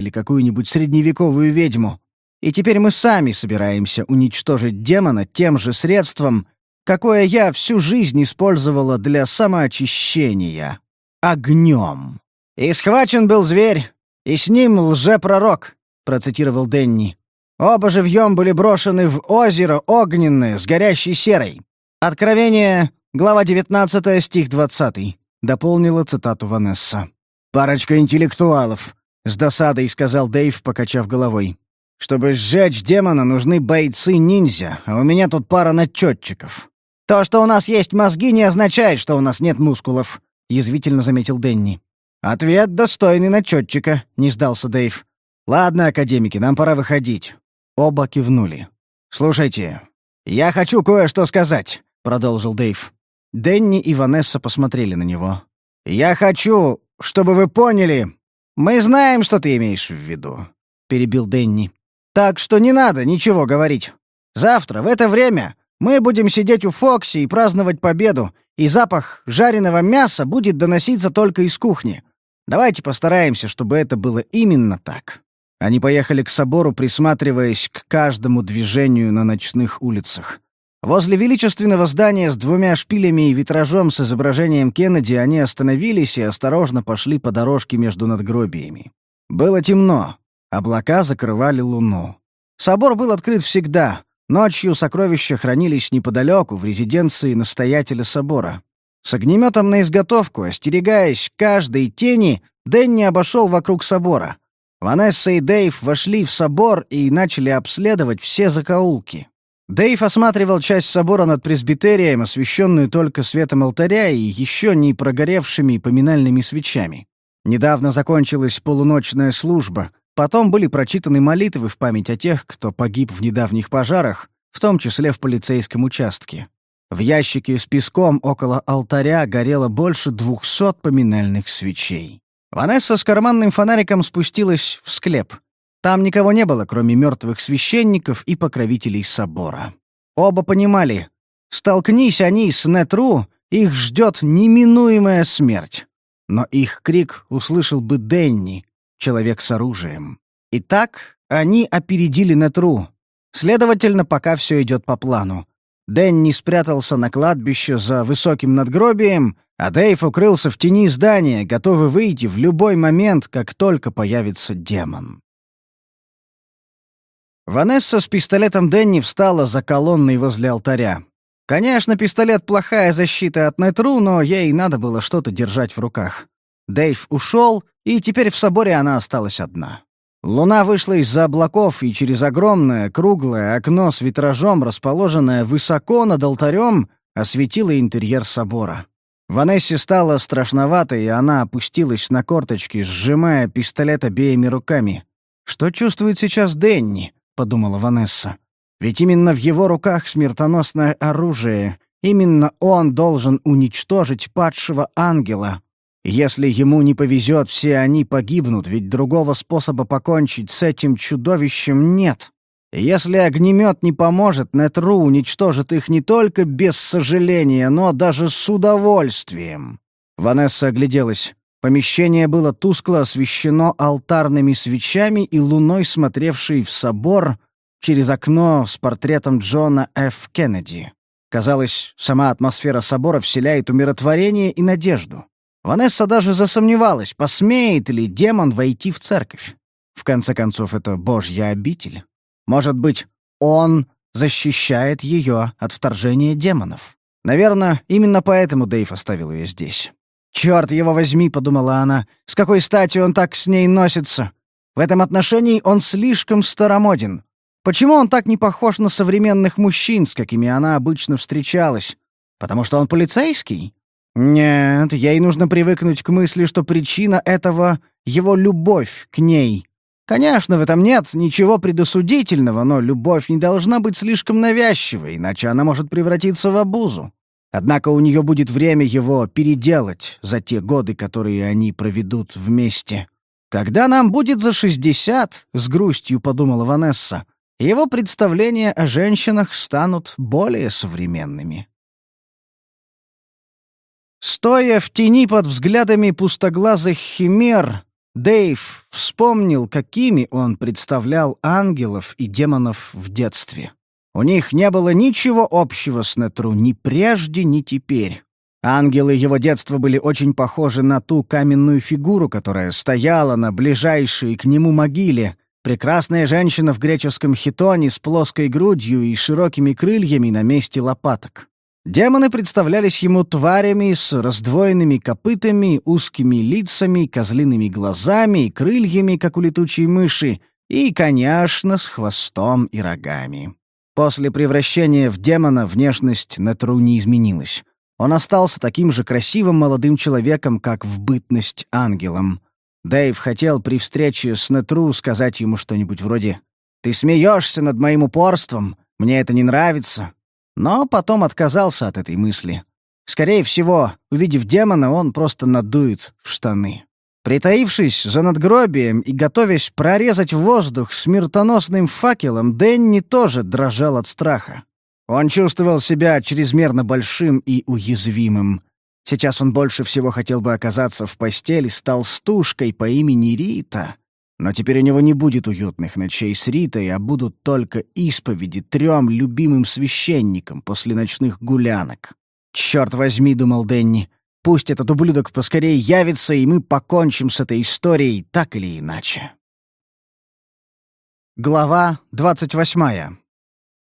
или какую-нибудь средневековую ведьму. И теперь мы сами собираемся уничтожить демона тем же средством, какое я всю жизнь использовала для самоочищения — огнем. «И схвачен был зверь, и с ним лжепророк», — процитировал Денни. «Оба живьем были брошены в озеро огненное с горящей серой». Откровение, глава 19, стих 20, — дополнила цитату Ванесса. «Парочка интеллектуалов», — с досадой сказал Дэйв, покачав головой. «Чтобы сжечь демона, нужны бойцы-ниндзя, а у меня тут пара начетчиков». «То, что у нас есть мозги, не означает, что у нас нет мускулов», — язвительно заметил Денни. «Ответ достойный начетчика», — не сдался Дэйв. «Ладно, академики, нам пора выходить». Оба кивнули. «Слушайте, я хочу кое-что сказать», — продолжил Дэйв. Денни и Ванесса посмотрели на него. «Я хочу, чтобы вы поняли...» «Мы знаем, что ты имеешь в виду», — перебил Денни. «Так что не надо ничего говорить. Завтра в это время мы будем сидеть у Фокси и праздновать победу, и запах жареного мяса будет доноситься только из кухни. Давайте постараемся, чтобы это было именно так». Они поехали к собору, присматриваясь к каждому движению на ночных улицах. Возле величественного здания с двумя шпилями и витражом с изображением Кеннеди они остановились и осторожно пошли по дорожке между надгробиями. Было темно, облака закрывали луну. Собор был открыт всегда. Ночью сокровища хранились неподалеку, в резиденции настоятеля собора. С огнеметом на изготовку, остерегаясь каждой тени, Дэнни обошел вокруг собора. Ванесса и Дэйв вошли в собор и начали обследовать все закоулки. Дэйв осматривал часть собора над пресбитерием, освещенную только светом алтаря и еще не прогоревшими поминальными свечами. Недавно закончилась полуночная служба, потом были прочитаны молитвы в память о тех, кто погиб в недавних пожарах, в том числе в полицейском участке. В ящике с песком около алтаря горело больше двухсот поминальных свечей. Ванесса с карманным фонариком спустилась в склеп — там никого не было, кроме мертвых священников и покровителей собора. Оба понимали, столкнись они с Нетру, их ждет неминуемая смерть. Но их крик услышал бы Денни, человек с оружием. Итак, они опередили Нетру. Следовательно, пока все идет по плану. Дэнни спрятался на кладбище за высоким надгробием, а Дэйв укрылся в тени здания, готовый выйти в любой момент, как только появится демон. Ванесса с пистолетом Денни встала за колонной возле алтаря. Конечно, пистолет — плохая защита от Нетру, но ей надо было что-то держать в руках. Дэйв ушел, и теперь в соборе она осталась одна. Луна вышла из-за облаков, и через огромное круглое окно с витражом, расположенное высоко над алтарем, осветила интерьер собора. Ванессе стало страшновато, и она опустилась на корточки, сжимая пистолет обеими руками. Что чувствует сейчас Денни? Подумала Ванесса. Ведь именно в его руках смертоносное оружие. Именно он должен уничтожить падшего ангела. Если ему не повезет, все они погибнут, ведь другого способа покончить с этим чудовищем нет. Если огнемет не поможет, Нетру уничтожит их не только без сожаления, но даже с удовольствием. Ванесса огляделась. Помещение было тускло освещено алтарными свечами и луной, смотревшей в собор через окно с портретом Джона Ф. Кеннеди. Казалось, сама атмосфера собора вселяет умиротворение и надежду. Ванесса даже засомневалась, посмеет ли демон войти в церковь. В конце концов, это божья обитель. Может быть, он защищает ее от вторжения демонов. Наверное, именно поэтому Дэйв оставил ее здесь. «Черт его возьми», — подумала она, — «с какой стати он так с ней носится? В этом отношении он слишком старомоден. Почему он так не похож на современных мужчин, с какими она обычно встречалась? Потому что он полицейский? Нет, ей нужно привыкнуть к мысли, что причина этого — его любовь к ней. Конечно, в этом нет ничего предосудительного, но любовь не должна быть слишком навязчивой, иначе она может превратиться в обузу. Однако у нее будет время его переделать за те годы, которые они проведут вместе. «Когда нам будет за шестьдесят», — с грустью подумала Ванесса, его представления о женщинах станут более современными. Стоя в тени под взглядами пустоглазых химер, Дэйв вспомнил, какими он представлял ангелов и демонов в детстве. У них не было ничего общего с Нетру ни прежде, ни теперь. Ангелы его детства были очень похожи на ту каменную фигуру, которая стояла на ближайшей к нему могиле, прекрасная женщина в греческом хитоне с плоской грудью и широкими крыльями на месте лопаток. Демоны представлялись ему тварями с раздвоенными копытами, узкими лицами, козлиными глазами крыльями, как у летучей мыши, и, конечно, с хвостом и рогами. После превращения в демона внешность Нетру не изменилась. Он остался таким же красивым молодым человеком, как в бытность ангелом. Дэйв хотел при встрече с Нетру сказать ему что-нибудь вроде «Ты смеешься над моим упорством, мне это не нравится», но потом отказался от этой мысли. Скорее всего, увидев демона, он просто надует в штаны. Притаившись за надгробием и готовясь прорезать воздух смертоносным факелом, Дэнни тоже дрожал от страха. Он чувствовал себя чрезмерно большим и уязвимым. Сейчас он больше всего хотел бы оказаться в постели с толстушкой по имени Рита. Но теперь у него не будет уютных ночей с Ритой, а будут только исповеди трем любимым священникам после ночных гулянок. «Черт возьми», — думал Дэнни, — «пусть этот ублюдок поскорее явится, и мы покончим с этой историей так или иначе». Глава двадцать восьмая.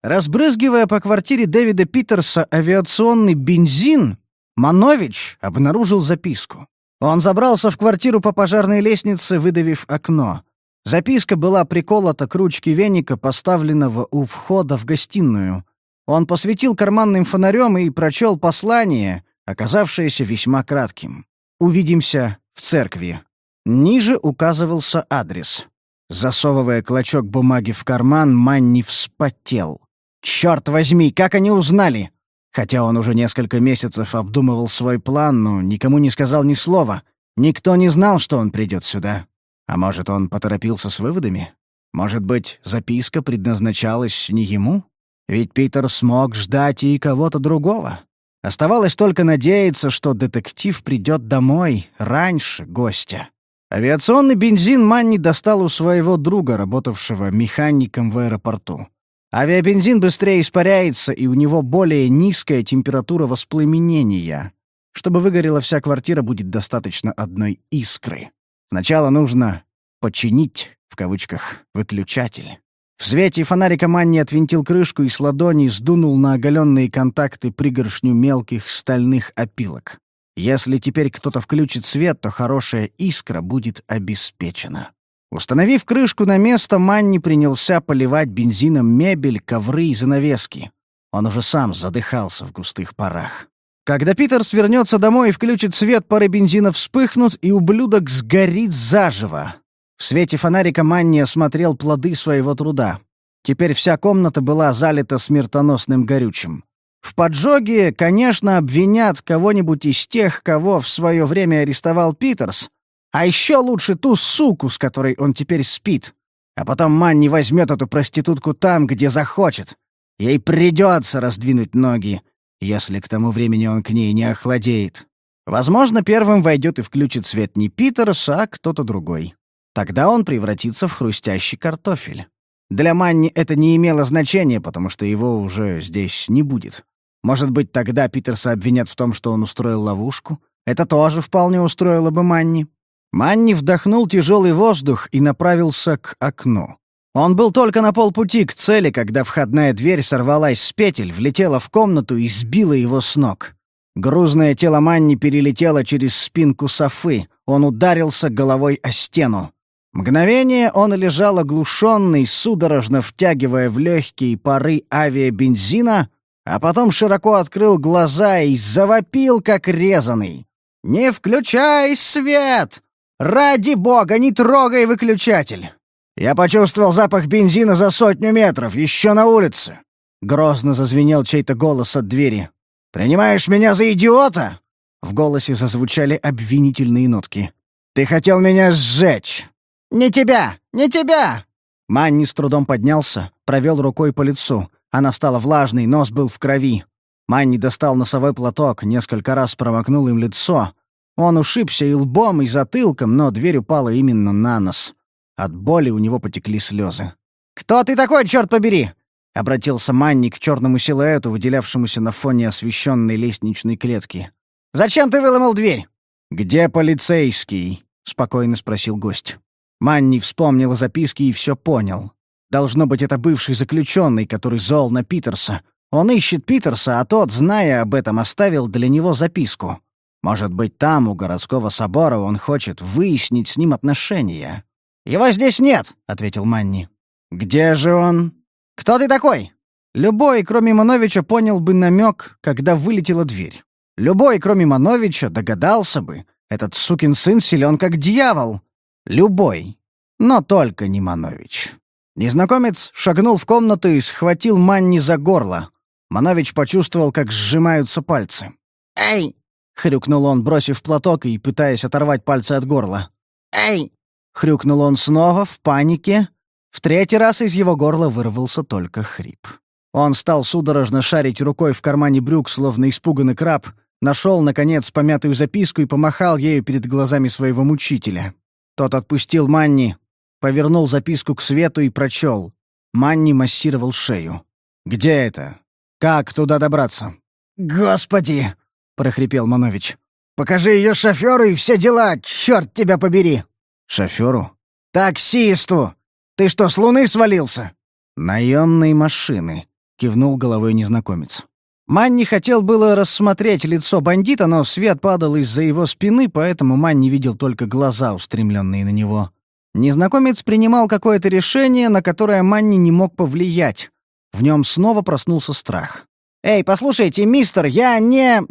Разбрызгивая по квартире Дэвида Питерса авиационный бензин, Манович обнаружил записку. Он забрался в квартиру по пожарной лестнице, выдавив окно. Записка была приколота к ручке веника, поставленного у входа в гостиную. Он посветил карманным фонарем и прочел послание, оказавшееся весьма кратким. «Увидимся в церкви». Ниже указывался адрес. Засовывая клочок бумаги в карман, Манни вспотел. «Черт возьми, как они узнали? Хотя он уже несколько месяцев обдумывал свой план, но никому не сказал ни слова. Никто не знал, что он придет сюда. А может, он поторопился с выводами? Может быть, записка предназначалась не ему? Ведь Питер смог ждать и кого-то другого. Оставалось только надеяться, что детектив придет домой раньше гостя. Авиационный бензин Манни достал у своего друга, работавшего механиком в аэропорту. Авиабензин быстрее испаряется, и у него более низкая температура воспламенения. Чтобы выгорела вся квартира, будет достаточно одной искры. Сначала нужно «починить», в кавычках, выключатель. В свете фонарика Манни отвинтил крышку и с ладони сдунул на оголенные контакты пригоршню мелких стальных опилок. Если теперь кто-то включит свет, то хорошая искра будет обеспечена. Установив крышку на место, Манни принялся поливать бензином мебель, ковры и занавески. Он уже сам задыхался в густых парах. Когда Питер свернется домой и включит свет, пары бензина вспыхнут, и ублюдок сгорит заживо. Свете фонарика Манни осмотрел плоды своего труда. Теперь вся комната была залита смертоносным горючим. В поджоге, конечно, обвинят кого-нибудь из тех, кого в свое время арестовал Питерс, а еще лучше ту суку, с которой он теперь спит. А потом Манни возьмет эту проститутку там, где захочет. Ей придется раздвинуть ноги, если к тому времени он к ней не охладеет. Возможно, первым войдет и включит свет не Питерс, а кто-то другой. Тогда он превратится в хрустящий картофель. Для Манни это не имело значения, потому что его уже здесь не будет. Может быть, тогда Питерса обвинят в том, что он устроил ловушку? Это тоже вполне устроило бы Манни. Манни вдохнул тяжелый воздух и направился к окну. Он был только на полпути к цели, когда входная дверь сорвалась с петель, влетела в комнату и сбила его с ног. Грузное тело Манни перелетело через спинку Софы. Он ударился головой о стену. Мгновение он лежал оглушенный, судорожно втягивая в легкие пары авиабензина, а потом широко открыл глаза и завопил, как резанный. «Не включай свет! «Ради бога, не трогай выключатель!» Я почувствовал запах бензина за сотню метров, еще на улице. Грозно зазвенел чей-то голос от двери. «Принимаешь меня за идиота?» В голосе зазвучали обвинительные нотки. «Ты хотел меня сжечь!» «Не тебя! Не тебя!» Манни с трудом поднялся, провел рукой по лицу. Она стала влажной, нос был в крови. Манни достал носовой платок, несколько раз промокнул им лицо, Он ушибся и лбом, и затылком, но дверь упала именно на нос. От боли у него потекли слезы. «Кто ты такой, черт побери?» — обратился Манни к черному силуэту, выделявшемуся на фоне освещенной лестничной клетки. «Зачем ты выломал дверь?» «Где полицейский?» — спокойно спросил гость. Манни вспомнил о записке и все понял. Должно быть, это бывший заключенный, который зол на Питерса. Он ищет Питерса, а тот, зная об этом, оставил для него записку. Может быть, там, у городского собора, он хочет выяснить с ним отношения. «Его здесь нет», — ответил Манни. «Где же он?» «Кто ты такой?» Любой, кроме Мановича, понял бы намек, когда вылетела дверь. Любой, кроме Мановича, догадался бы. Этот сукин сын силен как дьявол. Любой. Но только не Манович. Незнакомец шагнул в комнату и схватил Манни за горло. Манович почувствовал, как сжимаются пальцы. «Эй!» — хрюкнул он, бросив платок и пытаясь оторвать пальцы от горла. «Эй!» — хрюкнул он снова, в панике. В третий раз из его горла вырвался только хрип. Он стал судорожно шарить рукой в кармане брюк, словно испуганный краб, нашел, наконец, помятую записку и помахал ею перед глазами своего мучителя. Тот отпустил Манни, повернул записку к свету и прочел. Манни массировал шею. «Где это? Как туда добраться?» «Господи!» — прохрипел Манович. «Покажи ее шоферу и все дела, черт тебя побери!» «Шоферу?» «Таксисту! Ты что, с луны свалился?» «Наемные машины», — кивнул головой незнакомец. Манни хотел было рассмотреть лицо бандита, но свет падал из-за его спины, поэтому Манни видел только глаза, устремленные на него. Незнакомец принимал какое-то решение, на которое Манни не мог повлиять. В нем снова проснулся страх. «Эй, послушайте, мистер, я не...»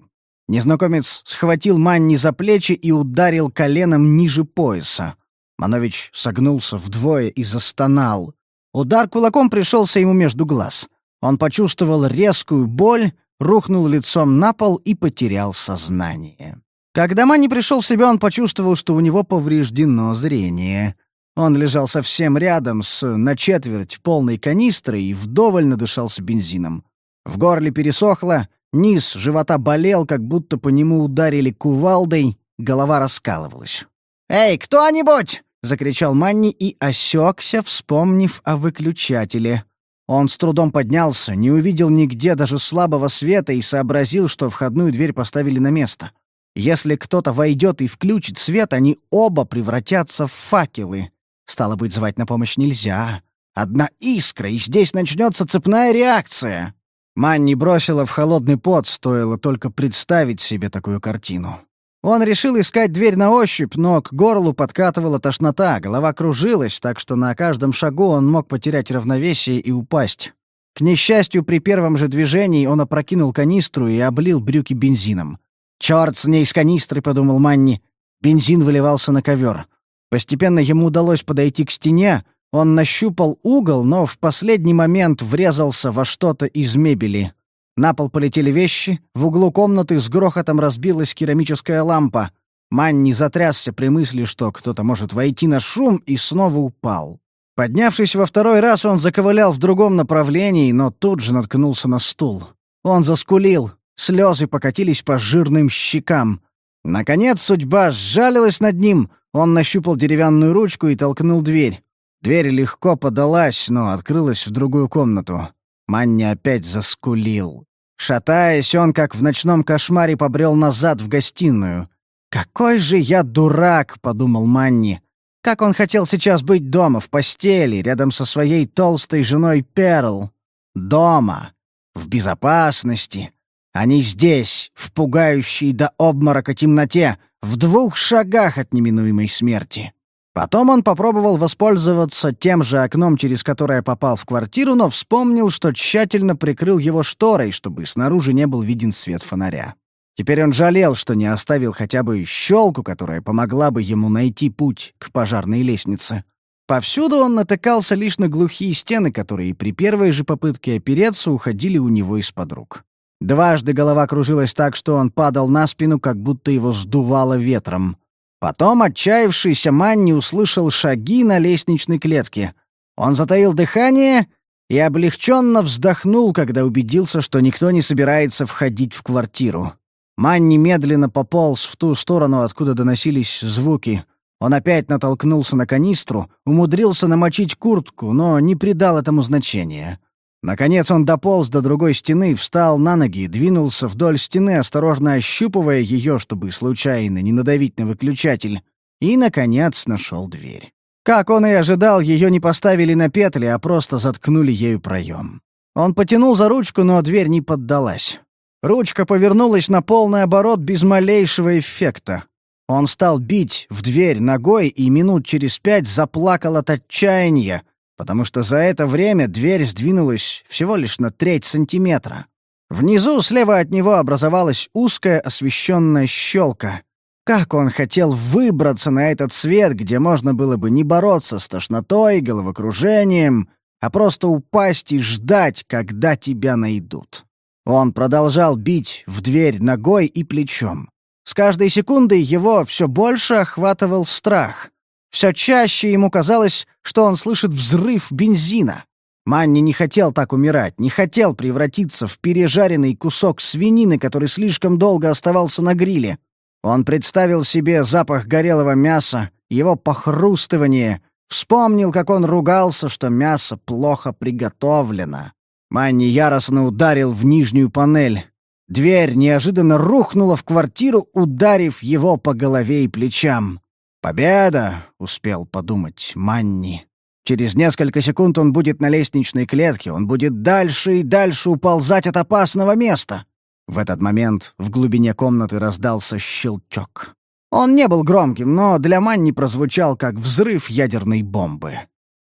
Незнакомец схватил Манни за плечи и ударил коленом ниже пояса. Манович согнулся вдвое и застонал. Удар кулаком пришелся ему между глаз. Он почувствовал резкую боль, рухнул лицом на пол и потерял сознание. Когда Манни пришел в себя, он почувствовал, что у него повреждено зрение. Он лежал совсем рядом с на четверть полной канистрой и вдоволь надышался бензином. В горле пересохло, низ живота болел, как будто по нему ударили кувалдой, голова раскалывалась. «Эй, кто-нибудь!» — закричал Манни и осекся, вспомнив о выключателе. Он с трудом поднялся, не увидел нигде даже слабого света и сообразил, что входную дверь поставили на место. Если кто-то войдет и включит свет, они оба превратятся в факелы. Стало быть, звать на помощь нельзя. Одна искра, и здесь начнется цепная реакция. Манни бросила в холодный пот, стоило только представить себе такую картину. Он решил искать дверь на ощупь, но к горлу подкатывала тошнота, голова кружилась, так что на каждом шагу он мог потерять равновесие и упасть. К несчастью, при первом же движении он опрокинул канистру и облил брюки бензином. «Чёрт с ней с канистры», — подумал Манни. Бензин выливался на ковер. Постепенно ему удалось подойти к стене, он нащупал угол, но в последний момент врезался во что-то из мебели. На пол полетели вещи, в углу комнаты с грохотом разбилась керамическая лампа. Манни затрясся при мысли, что кто-то может войти на шум, и снова упал. Поднявшись во второй раз, он заковылял в другом направлении, но тут же наткнулся на стул. Он заскулил, слезы покатились по жирным щекам. Наконец судьба сжалилась над ним — он нащупал деревянную ручку и толкнул дверь. Дверь легко подалась, но открылась в другую комнату. Манни опять заскулил. Шатаясь, он, как в ночном кошмаре, побрел назад в гостиную. «Какой же я дурак!» — подумал Манни. Как он хотел сейчас быть дома, в постели, рядом со своей толстой женой Перл. Дома. В безопасности. Не здесь, в пугающей до обморока темноте, в двух шагах от неминуемой смерти. Потом он попробовал воспользоваться тем же окном, через которое попал в квартиру, но вспомнил, что тщательно прикрыл его шторой, чтобы снаружи не был виден свет фонаря. Теперь он жалел, что не оставил хотя бы щелку, которая помогла бы ему найти путь к пожарной лестнице. Повсюду он натыкался лишь на глухие стены, которые при первой же попытке опереться уходили у него из-под рук. Дважды голова кружилась так, что он падал на спину, как будто его сдувало ветром. Потом отчаявшийся Манни услышал шаги на лестничной клетке. Он затаил дыхание и облегченно вздохнул, когда убедился, что никто не собирается входить в квартиру. Манни медленно пополз в ту сторону, откуда доносились звуки. Он опять натолкнулся на канистру, умудрился намочить куртку, но не придал этому значения. Наконец он дополз до другой стены, встал на ноги, двинулся вдоль стены, осторожно ощупывая ее, чтобы случайно не надавить на выключатель, и, наконец, нашел дверь. Как он и ожидал, ее не поставили на петли, а просто заткнули ею проем. Он потянул за ручку, но дверь не поддалась. Ручка повернулась на полный оборот без малейшего эффекта. Он стал бить в дверь ногой и минут через пять заплакал от отчаяния, потому что за это время дверь сдвинулась всего лишь на треть сантиметра. Внизу слева от него образовалась узкая освещенная щелка. Как он хотел выбраться на этот свет, где можно было бы не бороться с тошнотой, головокружением, а просто упасть и ждать, когда тебя найдут. Он продолжал бить в дверь ногой и плечом. С каждой секундой его все больше охватывал страх. Все чаще ему казалось, что он слышит взрыв бензина. Манни не хотел так умирать, не хотел превратиться в пережаренный кусок свинины, который слишком долго оставался на гриле. Он представил себе запах горелого мяса, его похрустывание, вспомнил, как он ругался, что мясо плохо приготовлено. Манни яростно ударил в нижнюю панель. Дверь неожиданно рухнула в квартиру, ударив его по голове и плечам. «Победа!» — успел подумать Манни. Через несколько секунд он будет на лестничной клетке, он будет дальше и дальше уползать от опасного места. В этот момент в глубине комнаты раздался щелчок. Он не был громким, но для Манни прозвучал как взрыв ядерной бомбы.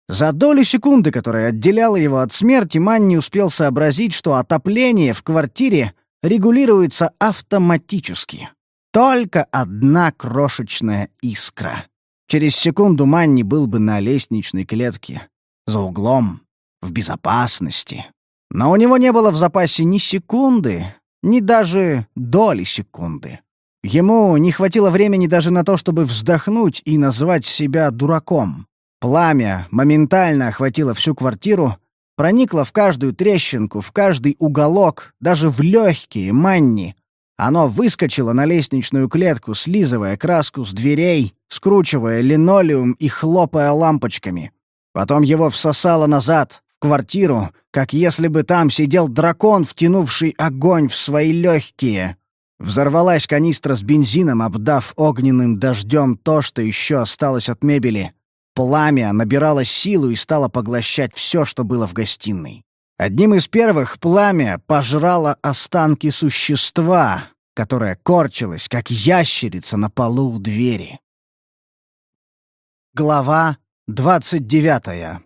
За долю секунды, которая отделяла его от смерти, Манни успел сообразить, что отопление в квартире регулируется автоматически. Только одна крошечная искра. Через секунду Манни был бы на лестничной клетке, за углом, в безопасности. Но у него не было в запасе ни секунды, ни даже доли секунды. Ему не хватило времени даже на то, чтобы вздохнуть и назвать себя дураком. Пламя моментально охватило всю квартиру, проникло в каждую трещинку, в каждый уголок, даже в легкие манни, оно выскочило на лестничную клетку, слизывая краску с дверей, скручивая линолеум и хлопая лампочками. Потом его всосало назад, в квартиру, как если бы там сидел дракон, втянувший огонь в свои легкие. Взорвалась канистра с бензином, обдав огненным дождем то, что еще осталось от мебели. Пламя набирало силу и стало поглощать все, что было в гостиной. Одним из первых пламя пожрало останки существа, которое корчилось, как ящерица на полу у двери. Глава двадцать девятая.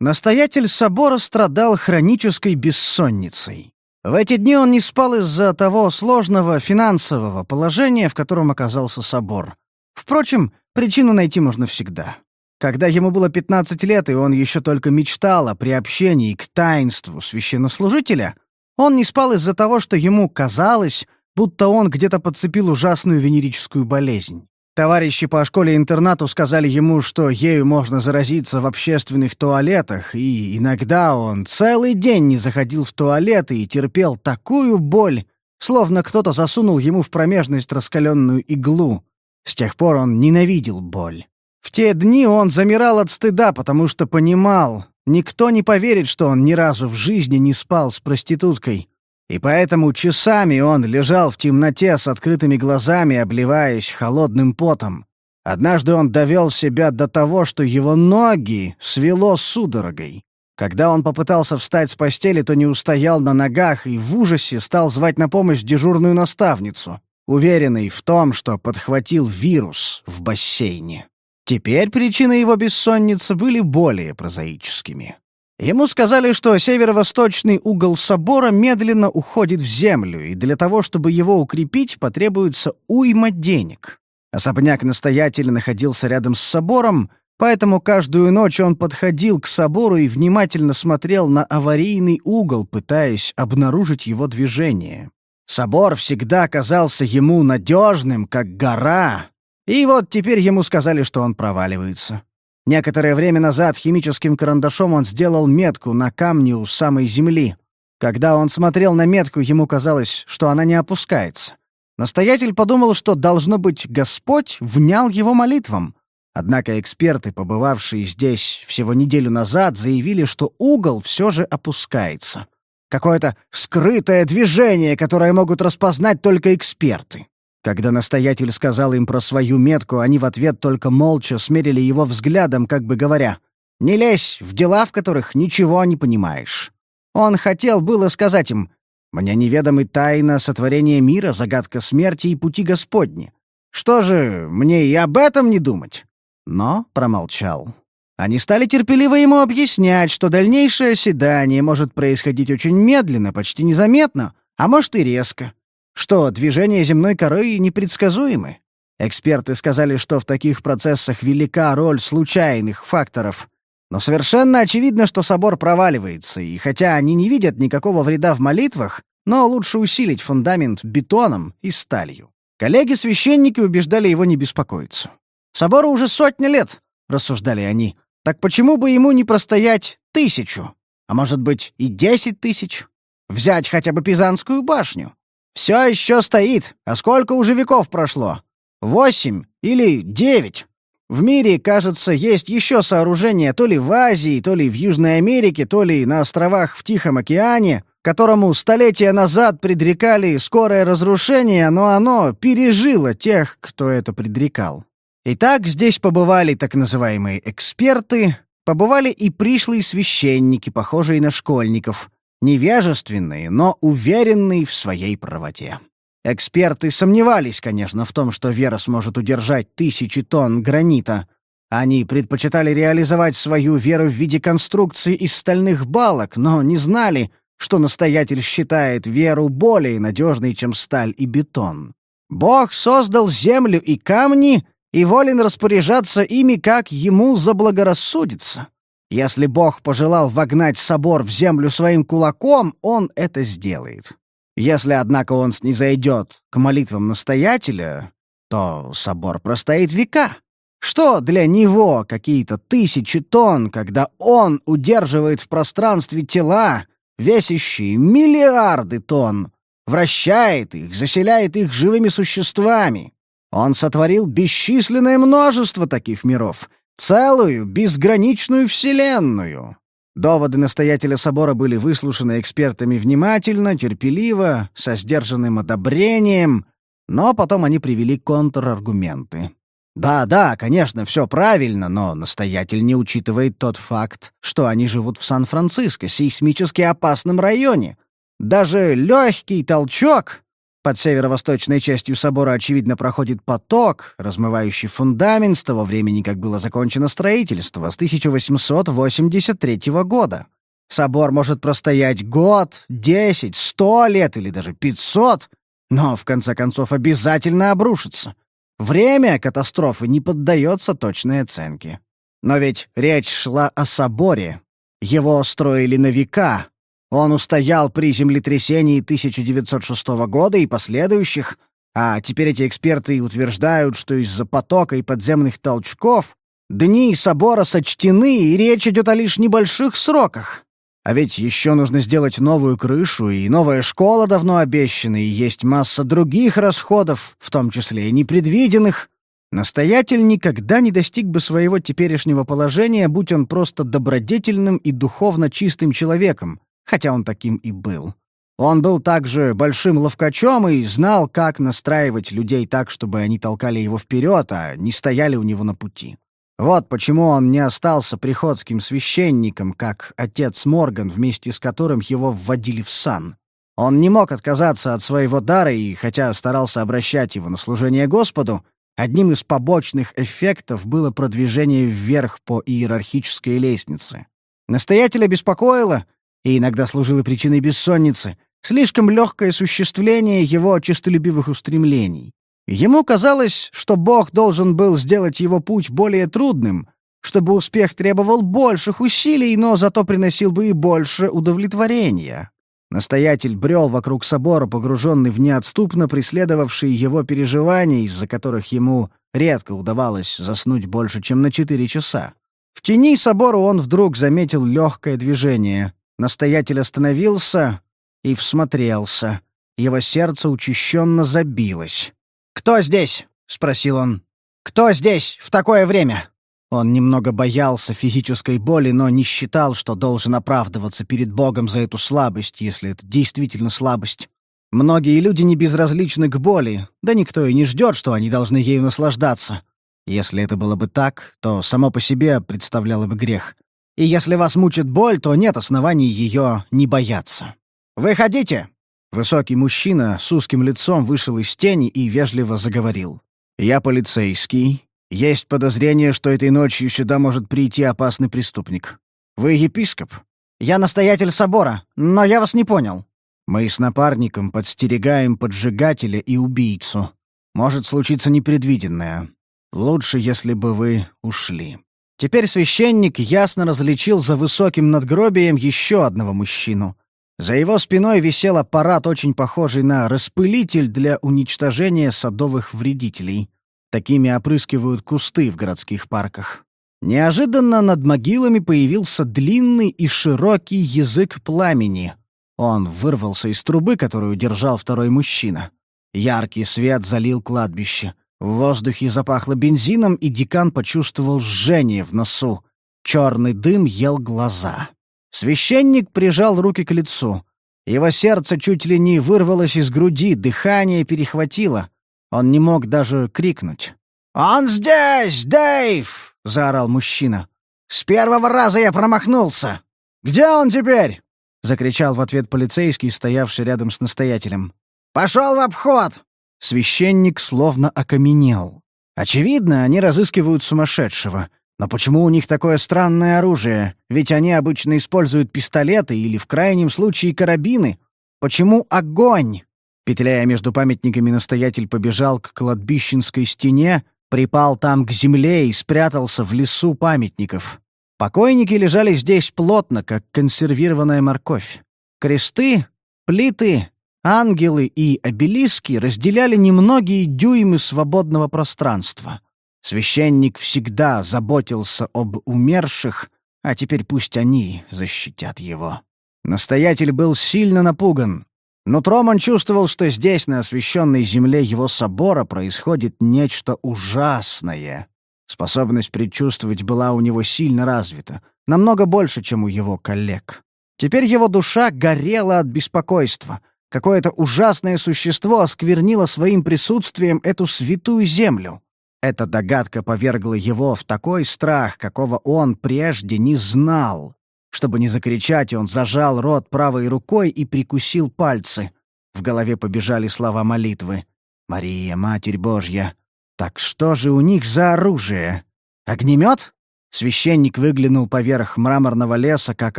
Настоятель собора страдал хронической бессонницей. В эти дни он не спал из-за того сложного финансового положения, в котором оказался собор. Впрочем, причину найти можно всегда. Когда ему было 15 лет, и он еще только мечтал о приобщении к таинству священнослужителя, он не спал из-за того, что ему казалось, будто он где-то подцепил ужасную венерическую болезнь. Товарищи по школе-интернату сказали ему, что ею можно заразиться в общественных туалетах, и иногда он целый день не заходил в туалеты и терпел такую боль, словно кто-то засунул ему в промежность раскаленную иглу. С тех пор он ненавидел боль. В те дни он замирал от стыда, потому что понимал, никто не поверит, что он ни разу в жизни не спал с проституткой. И поэтому часами он лежал в темноте с открытыми глазами, обливаясь холодным потом. Однажды он довел себя до того, что его ноги свело судорогой. Когда он попытался встать с постели, то не устоял на ногах и в ужасе стал звать на помощь дежурную наставницу, уверенный в том, что подхватил вирус в бассейне. Теперь причины его бессонницы были более прозаическими. Ему сказали, что северо-восточный угол собора медленно уходит в землю, и для того, чтобы его укрепить, потребуется уйма денег. Особняк настоятеля находился рядом с собором, поэтому каждую ночь он подходил к собору и внимательно смотрел на аварийный угол, пытаясь обнаружить его движение. Собор всегда казался ему надежным, как гора, и вот теперь ему сказали, что он проваливается. Некоторое время назад химическим карандашом он сделал метку на камне у самой земли. Когда он смотрел на метку, ему казалось, что она не опускается. Настоятель подумал, что, должно быть, Господь внял его молитвам. Однако эксперты, побывавшие здесь всего неделю назад, заявили, что угол все же опускается. Какое-то скрытое движение, которое могут распознать только эксперты. Когда настоятель сказал им про свою метку, они в ответ только молча смерили его взглядом, как бы говоря, «Не лезь в дела, в которых ничего не понимаешь». Он хотел было сказать им, «Мне неведомы тайна сотворения мира, загадка смерти и пути Господни. Что же, мне и об этом не думать?» Но промолчал. Они стали терпеливо ему объяснять, что дальнейшее оседание может происходить очень медленно, почти незаметно, а может и резко. Что движения земной коры непредсказуемы. Эксперты сказали, что в таких процессах велика роль случайных факторов. Но совершенно очевидно, что собор проваливается, и хотя они не видят никакого вреда в молитвах, но лучше усилить фундамент бетоном и сталью. Коллеги-священники убеждали его не беспокоиться. «Собору уже сотни лет», — рассуждали они. Так почему бы ему не простоять тысячу? А может быть и десять тысяч? Взять хотя бы Пизанскую башню. Все еще стоит, а сколько уже веков прошло? Восемь или девять? В мире, кажется, есть еще сооружения то ли в Азии, то ли в Южной Америке, то ли на островах в Тихом океане, которому столетия назад предрекали скорое разрушение, но оно пережило тех, кто это предрекал. Итак, здесь побывали так называемые эксперты, побывали и пришлые священники, похожие на школьников, невежественные, но уверенные в своей правоте. Эксперты сомневались, конечно, в том, что вера сможет удержать тысячи тонн гранита. Они предпочитали реализовать свою веру в виде конструкции из стальных балок, но не знали, что настоятель считает веру более надежной, чем сталь и бетон. Бог создал землю и камни — и волен распоряжаться ими, как ему заблагорассудится. Если Бог пожелал вогнать собор в землю своим кулаком, он это сделает. Если, однако, он снизойдет к молитвам настоятеля, то собор простоит века. Что для него какие-то тысячи тонн, когда он удерживает в пространстве тела, весящие миллиарды тонн, вращает их, заселяет их живыми существами? Он сотворил бесчисленное множество таких миров, целую, безграничную вселенную. Доводы настоятеля собора были выслушаны экспертами внимательно, терпеливо, со сдержанным одобрением, но потом они привели контраргументы. Да, да, конечно, все правильно, но настоятель не учитывает тот факт, что они живут в Сан-Франциско, сейсмически опасном районе. Даже легкий толчок под северо-восточной частью собора, очевидно, проходит поток, размывающий фундамент с того времени, как было закончено строительство, с 1883 года. Собор может простоять год, десять, сто лет или даже пятьсот, но, в конце концов, обязательно обрушится. Время катастрофы не поддается точной оценке. Но ведь речь шла о соборе. Его строили на века, он устоял при землетрясении 1906 года и последующих, а теперь эти эксперты утверждают, что из-за потока и подземных толчков дни собора сочтены, и речь идет о лишь небольших сроках. А ведь еще нужно сделать новую крышу, и новая школа давно обещана, и есть масса других расходов, в том числе и непредвиденных. Настоятель никогда не достиг бы своего теперешнего положения, будь он просто добродетельным и духовно чистым человеком, хотя он таким и был. Он был также большим ловкачом и знал, как настраивать людей так, чтобы они толкали его вперед, а не стояли у него на пути. Вот почему он не остался приходским священником, как отец Морган, вместе с которым его вводили в сан. Он не мог отказаться от своего дара и, хотя старался обращать его на служение Господу, одним из побочных эффектов было продвижение вверх по иерархической лестнице. Настоятеля беспокоило — и иногда служила причиной бессонницы, слишком легкое осуществление его честолюбивых устремлений. Ему казалось, что Бог должен был сделать его путь более трудным, чтобы успех требовал больших усилий, но зато приносил бы и больше удовлетворения. Настоятель брел вокруг собора, погруженный в неотступно преследовавшие его переживания, из-за которых ему редко удавалось заснуть больше, чем на четыре часа. В тени собора он вдруг заметил легкое движение. Настоятель остановился и всмотрелся. Его сердце учащенно забилось. «Кто здесь?» — спросил он. «Кто здесь в такое время?» Он немного боялся физической боли, но не считал, что должен оправдываться перед Богом за эту слабость, если это действительно слабость. Многие люди не безразличны к боли, да никто и не ждет, что они должны ею наслаждаться. Если это было бы так, то само по себе представляло бы грех. И если вас мучит боль, то нет оснований ее не бояться. «Выходите!» Высокий мужчина с узким лицом вышел из тени и вежливо заговорил. «Я полицейский, есть подозрение, что этой ночью сюда может прийти опасный преступник. Вы епископ? Я настоятель собора, но я вас не понял. Мы с напарником подстерегаем поджигателя и убийцу. Может случиться непредвиденное. Лучше, если бы вы ушли. Теперь священник ясно различил за высоким надгробием еще одного мужчину. За его спиной висел аппарат, очень похожий на распылитель для уничтожения садовых вредителей. Такими опрыскивают кусты в городских парках. Неожиданно над могилами появился длинный и широкий язык пламени. Он вырвался из трубы, которую держал второй мужчина. Яркий свет залил кладбище. В воздухе запахло бензином, и декан почувствовал жжение в носу. Черный дым ел глаза. Священник прижал руки к лицу. Его сердце чуть ли не вырвалось из груди, дыхание перехватило. Он не мог даже крикнуть. «Он здесь, Дэйв!» — заорал мужчина. «С первого раза я промахнулся! Где он теперь?» — закричал в ответ полицейский, стоявший рядом с настоятелем. «Пошел в обход!» Священник словно окаменел. Очевидно, они разыскивают сумасшедшего. Но почему у них такое странное оружие? Ведь они обычно используют пистолеты или, в крайнем случае, карабины. Почему огонь? Петляя между памятниками, настоятель побежал к кладбищенской стене, припал там к земле и спрятался в лесу памятников. Покойники лежали здесь плотно, как консервированная морковь. Кресты, плиты, ангелы и обелиски разделяли немногие дюймы свободного пространства. Священник всегда заботился об умерших, а теперь пусть они защитят его. Настоятель был сильно напуган. Нутром он чувствовал, что здесь, на освященной земле его собора, происходит нечто ужасное. Способность предчувствовать была у него сильно развита, намного больше, чем у его коллег. Теперь его душа горела от беспокойства. Какое-то ужасное существо осквернило своим присутствием эту святую землю. Эта догадка повергла его в такой страх, какого он прежде не знал. Чтобы не закричать, он зажал рот правой рукой и прикусил пальцы. В голове побежали слова молитвы. «Мария, Матерь Божья! Так что же у них за оружие? Огнемет?» Священник выглянул поверх мраморного леса как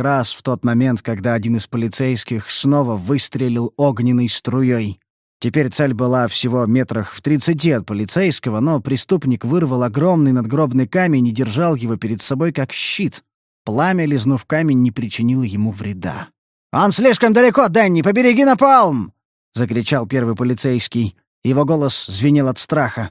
раз в тот момент, когда один из полицейских снова выстрелил огненной струей. Теперь цель была всего метрах в тридцати от полицейского, но преступник вырвал огромный надгробный камень и держал его перед собой как щит. Пламя, лизнув камень, не причинило ему вреда. «Он слишком далеко, Дэнни! Побереги напалм!» — закричал первый полицейский. Его голос звенел от страха.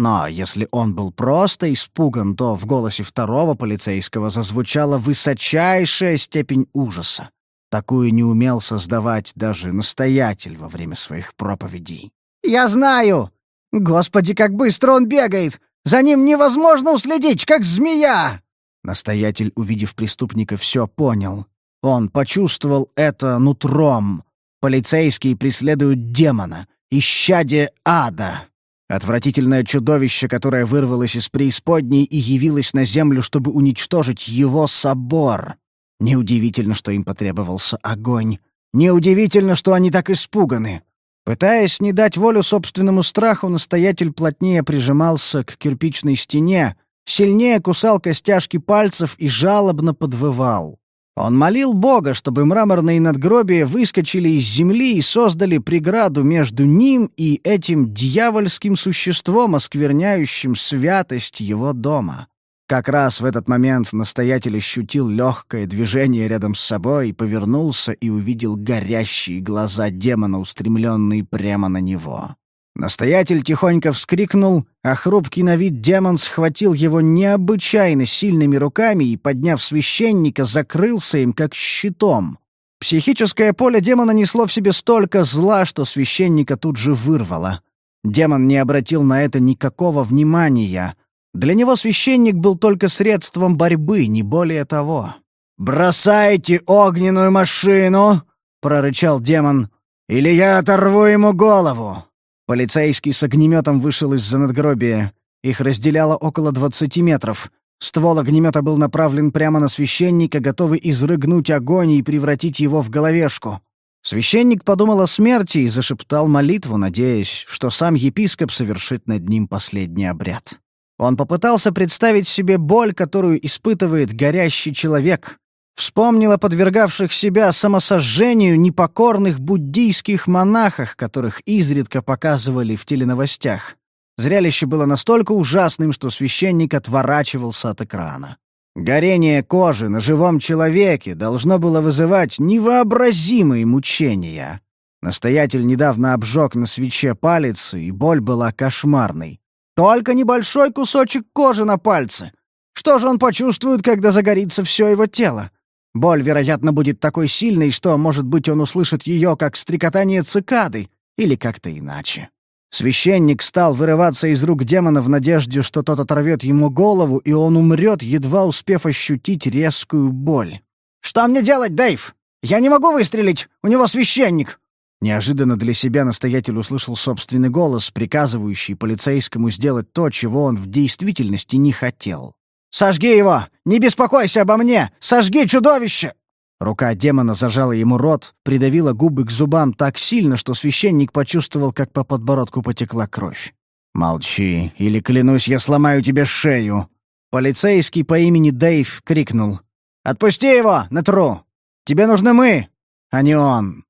Но если он был просто испуган, то в голосе второго полицейского зазвучала высочайшая степень ужаса. Такую не умел создавать даже настоятель во время своих проповедей. «Я знаю! Господи, как быстро он бегает! За ним невозможно уследить, как змея!» Настоятель, увидев преступника, все понял. Он почувствовал это нутром. Полицейские преследуют демона, исчадие ада. Отвратительное чудовище, которое вырвалось из преисподней и явилось на землю, чтобы уничтожить его собор. Неудивительно, что им потребовался огонь. Неудивительно, что они так испуганы. Пытаясь не дать волю собственному страху, настоятель плотнее прижимался к кирпичной стене, сильнее кусал костяшки пальцев и жалобно подвывал. Он молил Бога, чтобы мраморные надгробия выскочили из земли и создали преграду между ним и этим дьявольским существом, оскверняющим святость его дома. Как раз в этот момент настоятель ощутил легкое движение рядом с собой, повернулся и увидел горящие глаза демона, устремленные прямо на него. Настоятель тихонько вскрикнул, а хрупкий на вид демон схватил его необычайно сильными руками и, подняв священника, закрылся им как щитом. Психическое поле демона несло в себе столько зла, что священника тут же вырвало. Демон не обратил на это никакого внимания. Для него священник был только средством борьбы, не более того. «Бросайте огненную машину!» — прорычал демон. «Или я оторву ему голову!» Полицейский с огнеметом вышел из-за надгробия. Их разделяло около двадцати метров. Ствол огнемета был направлен прямо на священника, готовый изрыгнуть огонь и превратить его в головешку. Священник подумал о смерти и зашептал молитву, надеясь, что сам епископ совершит над ним последний обряд. Он попытался представить себе боль, которую испытывает горящий человек, Вспомнил о подвергавших себя самосожжению непокорных буддийских монахах, которых изредка показывали в теленовостях. Зрелище было настолько ужасным, что священник отворачивался от экрана. Горение кожи на живом человеке должно было вызывать невообразимые мучения. Настоятель недавно обжег на свече палец, и боль была кошмарной. Только небольшой кусочек кожи на пальце. Что же он почувствует, когда загорится все его тело? Боль, вероятно, будет такой сильной, что, может быть, он услышит ее как стрекотание цикады или как-то иначе. Священник стал вырываться из рук демона в надежде, что тот оторвет ему голову, и он умрет, едва успев ощутить резкую боль. «Что мне делать, Дэйв? Я не могу выстрелить! У него священник!» Неожиданно для себя настоятель услышал собственный голос, приказывающий полицейскому сделать то, чего он в действительности не хотел. «Сожги его! Не беспокойся обо мне! Сожги чудовище!» Рука демона зажала ему рот, придавила губы к зубам так сильно, что священник почувствовал, как по подбородку потекла кровь. «Молчи, или, клянусь, я сломаю тебе шею!» Полицейский по имени Дэйв крикнул. «Отпусти его, Нетру! Тебе нужны мы, а не он!»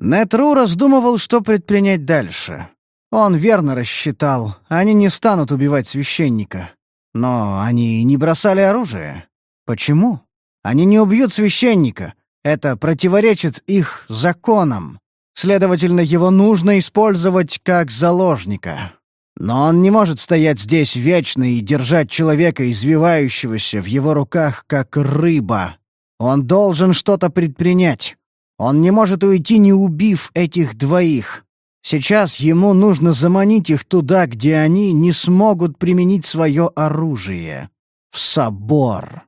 Нетру раздумывал, что предпринять дальше. Он верно рассчитал, они не станут убивать священника. Но они не бросали оружие. Почему? Они не убьют священника. Это противоречит их законам. Следовательно, его нужно использовать как заложника. Но он не может стоять здесь вечно и держать человека, извивающегося в его руках, как рыба. Он должен что-то предпринять. Он не может уйти, не убив этих двоих. Сейчас ему нужно заманить их туда, где они не смогут применить свое оружие. В собор.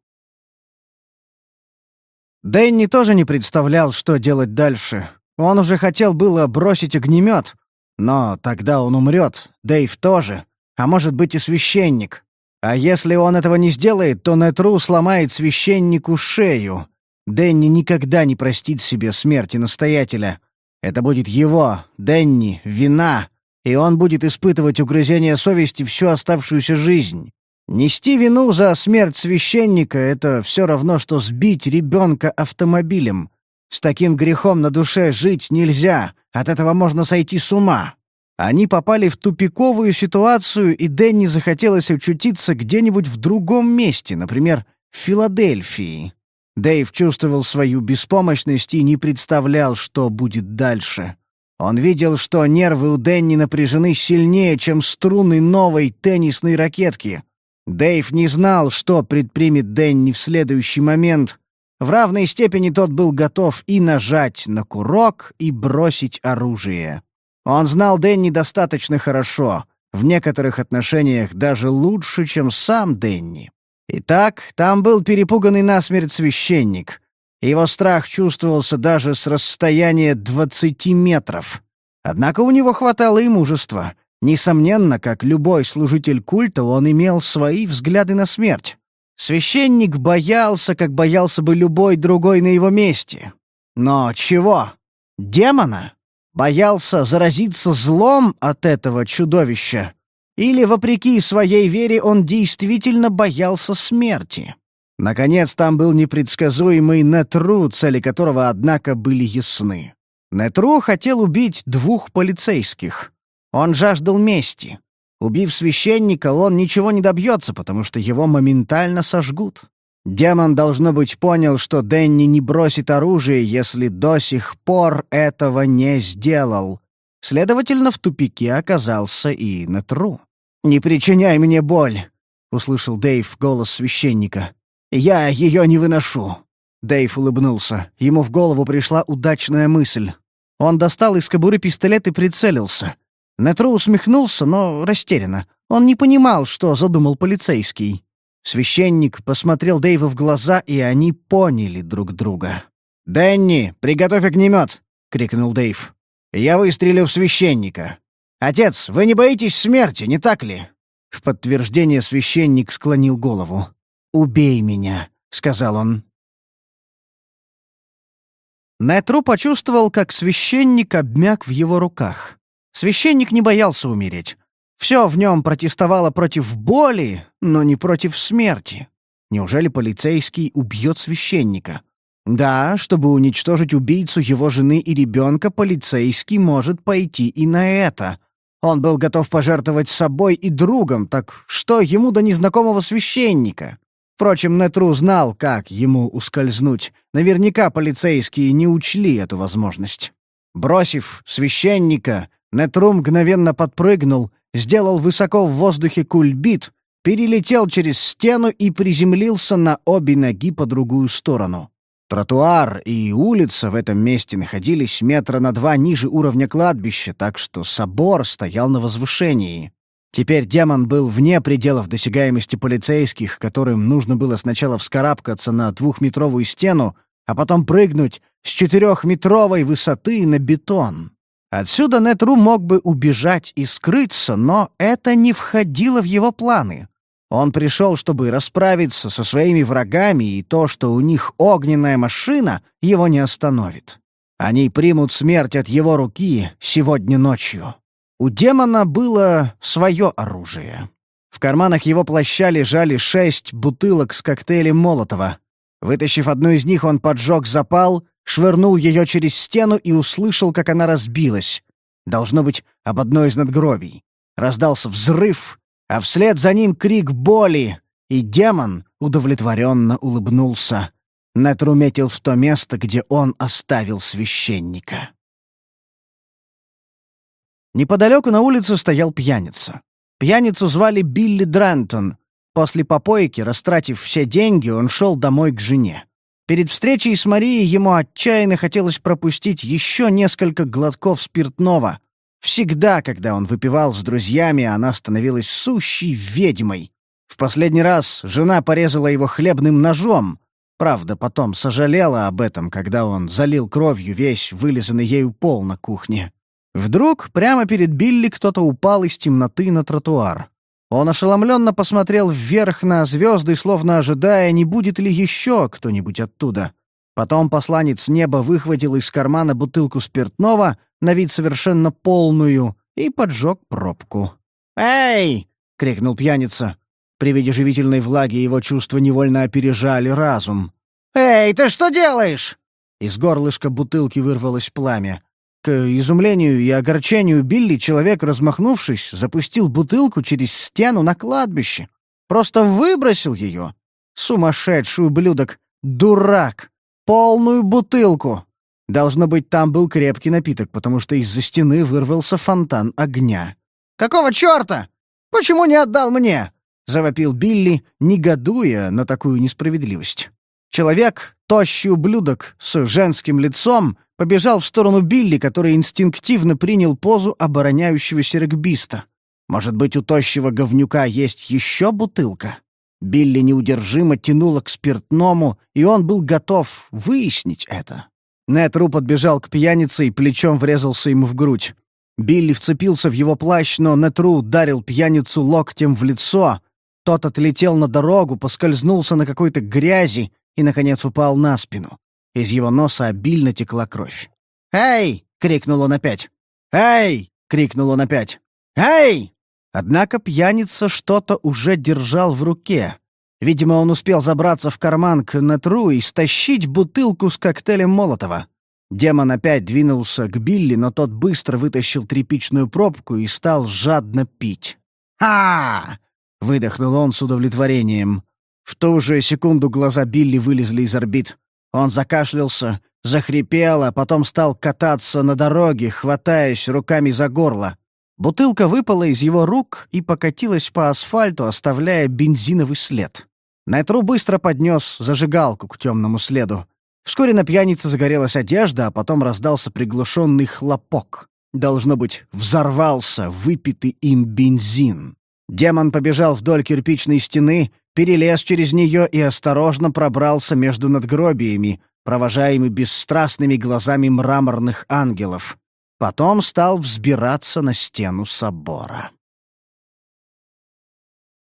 Дэнни тоже не представлял, что делать дальше. Он уже хотел было бросить огнемет, но тогда он умрет, Дэйв тоже, а может быть и священник. А если он этого не сделает, то Нетру сломает священнику шею. Дэнни никогда не простит себе смерти настоятеля. Это будет его, Денни, вина, и он будет испытывать угрызение совести всю оставшуюся жизнь. Нести вину за смерть священника — это все равно, что сбить ребенка автомобилем. С таким грехом на душе жить нельзя, от этого можно сойти с ума. Они попали в тупиковую ситуацию, и Дэнни захотелось очутиться где-нибудь в другом месте, например, в Филадельфии. Дэйв чувствовал свою беспомощность и не представлял, что будет дальше. Он видел, что нервы у Дэнни напряжены сильнее, чем струны новой теннисной ракетки. Дэйв не знал, что предпримет Дэнни в следующий момент. В равной степени тот был готов и нажать на курок, и бросить оружие. Он знал Дэнни достаточно хорошо, в некоторых отношениях даже лучше, чем сам Дэнни. Итак, там был перепуганный насмерть священник. Его страх чувствовался даже с расстояния двадцати метров. Однако у него хватало и мужества. Несомненно, как любой служитель культа, он имел свои взгляды на смерть. Священник боялся, как боялся бы любой другой на его месте. Но чего? Демона? Боялся заразиться злом от этого чудовища? Или, вопреки своей вере, он действительно боялся смерти? Наконец, там был непредсказуемый Нетру, цели которого, однако, были ясны. Нетру хотел убить двух полицейских. Он жаждал мести. Убив священника, он ничего не добьется, потому что его моментально сожгут. Демон, должно быть, понял, что Дэнни не бросит оружие, если до сих пор этого не сделал. Следовательно, в тупике оказался и Нетру. «Не причиняй мне боль!» — услышал Дэйв голос священника. «Я ее не выношу!» Дэйв улыбнулся. Ему в голову пришла удачная мысль. Он достал из кобуры пистолет и прицелился. Нетро усмехнулся, но растерянно. Он не понимал, что задумал полицейский. Священник посмотрел Дэйва в глаза, и они поняли друг друга. «Дэнни, приготовь огнемет!» — крикнул Дэйв. «Я выстрелю в священника. Отец, вы не боитесь смерти, не так ли?» В подтверждение священник склонил голову. «Убей меня», — сказал он. Нетру почувствовал, как священник обмяк в его руках. Священник не боялся умереть. Все в нем протестовало против боли, но не против смерти. Неужели полицейский убьет священника? Да, чтобы уничтожить убийцу его жены и ребенка, полицейский может пойти и на это. Он был готов пожертвовать собой и другом, так что ему до незнакомого священника? Впрочем, Нетру знал, как ему ускользнуть. Наверняка полицейские не учли эту возможность. Бросив священника, Нетру мгновенно подпрыгнул, сделал высоко в воздухе кульбит, перелетел через стену и приземлился на обе ноги по другую сторону. Тротуар и улица в этом месте находились метра на два ниже уровня кладбища, так что собор стоял на возвышении. Теперь демон был вне пределов досягаемости полицейских, которым нужно было сначала вскарабкаться на двухметровую стену, а потом прыгнуть с четырехметровой высоты на бетон. Отсюда Нетру мог бы убежать и скрыться, но это не входило в его планы. Он пришел, чтобы расправиться со своими врагами, и то, что у них огненная машина, его не остановит. Они примут смерть от его руки сегодня ночью. У демона было свое оружие. В карманах его плаща лежали шесть бутылок с коктейлем Молотова. Вытащив одну из них, он поджег запал, швырнул ее через стену и услышал, как она разбилась. Должно быть, об одной из надгробий. Раздался взрыв, а вслед за ним крик боли, и демон удовлетворенно улыбнулся. Нетру метил в то место, где он оставил священника. Неподалеку на улице стоял пьяница. Пьяницу звали Билли Дрентон. После попойки, растратив все деньги, он шел домой к жене. Перед встречей с Марией ему отчаянно хотелось пропустить еще несколько глотков спиртного. Всегда, когда он выпивал с друзьями, она становилась сущей ведьмой. В последний раз жена порезала его хлебным ножом. Правда, потом сожалела об этом, когда он залил кровью весь вылизанный ею пол на кухне. Вдруг прямо перед Билли кто-то упал из темноты на тротуар. Он ошеломленно посмотрел вверх на звезды, словно ожидая, не будет ли еще кто-нибудь оттуда. Потом посланец неба выхватил из кармана бутылку спиртного, на вид совершенно полную, и поджег пробку. «Эй!» — крикнул пьяница. При виде живительной влаги его чувства невольно опережали разум. «Эй, ты что делаешь?» Из горлышка бутылки вырвалось пламя. К изумлению и огорчению Билли человек, размахнувшись, запустил бутылку через стену на кладбище. Просто выбросил ее. Сумасшедший ублюдок! Дурак! Полную бутылку! Должно быть, там был крепкий напиток, потому что из-за стены вырвался фонтан огня. «Какого черта? Почему не отдал мне?» — завопил Билли, негодуя на такую несправедливость. Человек, тощий ублюдок с женским лицом, побежал в сторону Билли, который инстинктивно принял позу обороняющегося регбиста. Может быть, у тощего говнюка есть еще бутылка? Билли неудержимо тянуло к спиртному, и он был готов выяснить это. Нетру подбежал к пьянице и плечом врезался ему в грудь. Билли вцепился в его плащ, но Нетру ударил пьяницу локтем в лицо. Тот отлетел на дорогу, поскользнулся на какой-то грязи и, наконец, упал на спину. Из его носа обильно текла кровь. «Эй!» — крикнул он опять. «Эй!» — крикнул он опять. «Эй!» Однако пьяница что-то уже держал в руке. Видимо, он успел забраться в карман к Нетру и стащить бутылку с коктейлем Молотова. Демон опять двинулся к Билли, но тот быстро вытащил тряпичную пробку и стал жадно пить. «Ха!» — выдохнул он с удовлетворением. В ту же секунду глаза Билли вылезли из орбит. Он закашлялся, захрипел, а потом стал кататься на дороге, хватаясь руками за горло. Бутылка выпала из его рук и покатилась по асфальту, оставляя бензиновый след. Найтру быстро поднес зажигалку к темному следу. Вскоре на пьянице загорелась одежда, а потом раздался приглушенный хлопок. Должно быть, взорвался выпитый им бензин. Демон побежал вдоль кирпичной стены, перелез через нее и осторожно пробрался между надгробиями, провожаемый бесстрастными глазами мраморных ангелов. Потом стал взбираться на стену собора.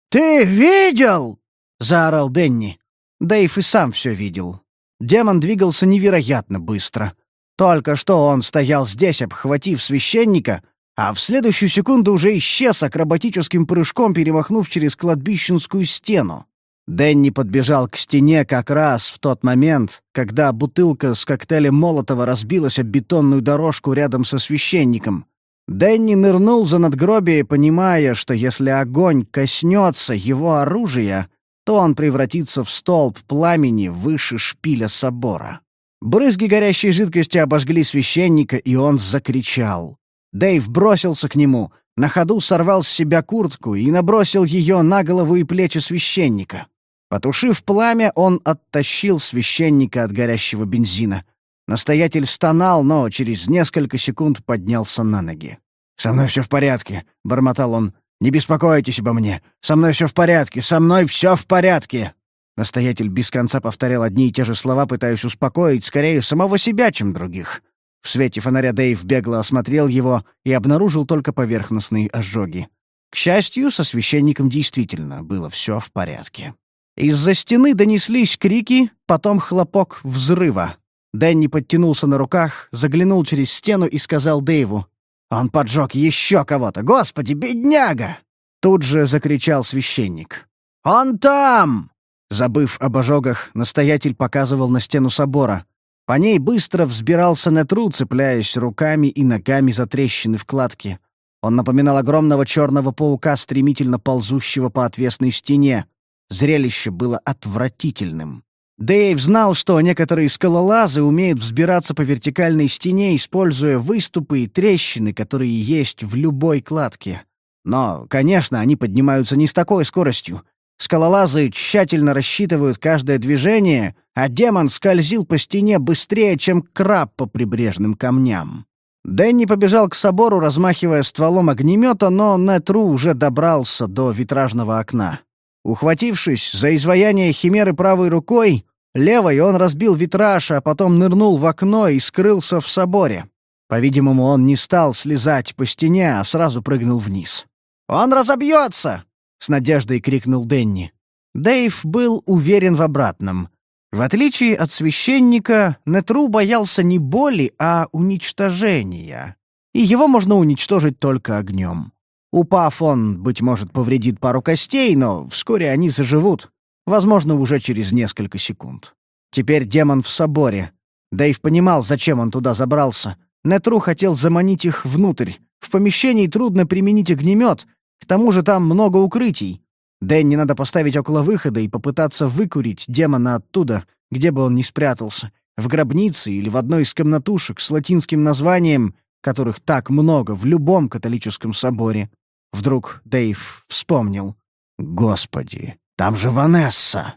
«Ты видел?» — заорал Денни. Дэйв и сам все видел. Демон двигался невероятно быстро. Только что он стоял здесь, обхватив священника, а в следующую секунду уже исчез акробатическим прыжком, перемахнув через кладбищенскую стену. Дэнни подбежал к стене как раз в тот момент, когда бутылка с коктейлем Молотова разбилась об бетонную дорожку рядом со священником. Дэнни нырнул за надгробие, понимая, что если огонь коснется его оружия, то он превратится в столб пламени выше шпиля собора. Брызги горящей жидкости обожгли священника, и он закричал. Дэйв бросился к нему, на ходу сорвал с себя куртку и набросил ее на голову и плечи священника. Потушив пламя, он оттащил священника от горящего бензина. Настоятель стонал, но через несколько секунд поднялся на ноги. «Со мной все в порядке», — бормотал он. «Не беспокойтесь обо мне. Со мной все в порядке. Со мной все в порядке». Настоятель без конца повторял одни и те же слова, пытаясь успокоить скорее самого себя, чем других. В свете фонаря Дэйв бегло осмотрел его и обнаружил только поверхностные ожоги. К счастью, со священником действительно было все в порядке. Из-за стены донеслись крики, потом хлопок взрыва. Дэнни подтянулся на руках, заглянул через стену и сказал Дэйву. «Он поджег еще кого-то! Господи, бедняга!» Тут же закричал священник. «Он там!» Забыв об ожогах, настоятель показывал на стену собора. По ней быстро взбирался Нетру, цепляясь руками и ногами за трещины в кладке. Он напоминал огромного черного паука, стремительно ползущего по отвесной стене. Зрелище было отвратительным. Дэйв знал, что некоторые скалолазы умеют взбираться по вертикальной стене, используя выступы и трещины, которые есть в любой кладке. Но, конечно, они поднимаются не с такой скоростью. Скалолазы тщательно рассчитывают каждое движение, а демон скользил по стене быстрее, чем краб по прибрежным камням. Дэнни побежал к собору, размахивая стволом огнемета, но Нетру уже добрался до витражного окна. Ухватившись за изваяние химеры правой рукой, левой он разбил витраж, а потом нырнул в окно и скрылся в соборе. По-видимому, он не стал слезать по стене, а сразу прыгнул вниз. «Он разобьется!» — с надеждой крикнул Денни. Дэйв был уверен в обратном. В отличие от священника, Нетру боялся не боли, а уничтожения. И его можно уничтожить только огнем. Упав, он, быть может, повредит пару костей, но вскоре они заживут, возможно, уже через несколько секунд. Теперь демон в соборе. Дэйв понимал, зачем он туда забрался. Нетру хотел заманить их внутрь. В помещении трудно применить огнемет, к тому же там много укрытий. Дэнни надо поставить около выхода и попытаться выкурить демона оттуда, где бы он ни спрятался, в гробнице или в одной из комнатушек с латинским названием, которых так много в любом католическом соборе. Вдруг Дэйв вспомнил. «Господи, там же Ванесса!»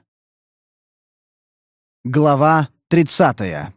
Глава тридцатая.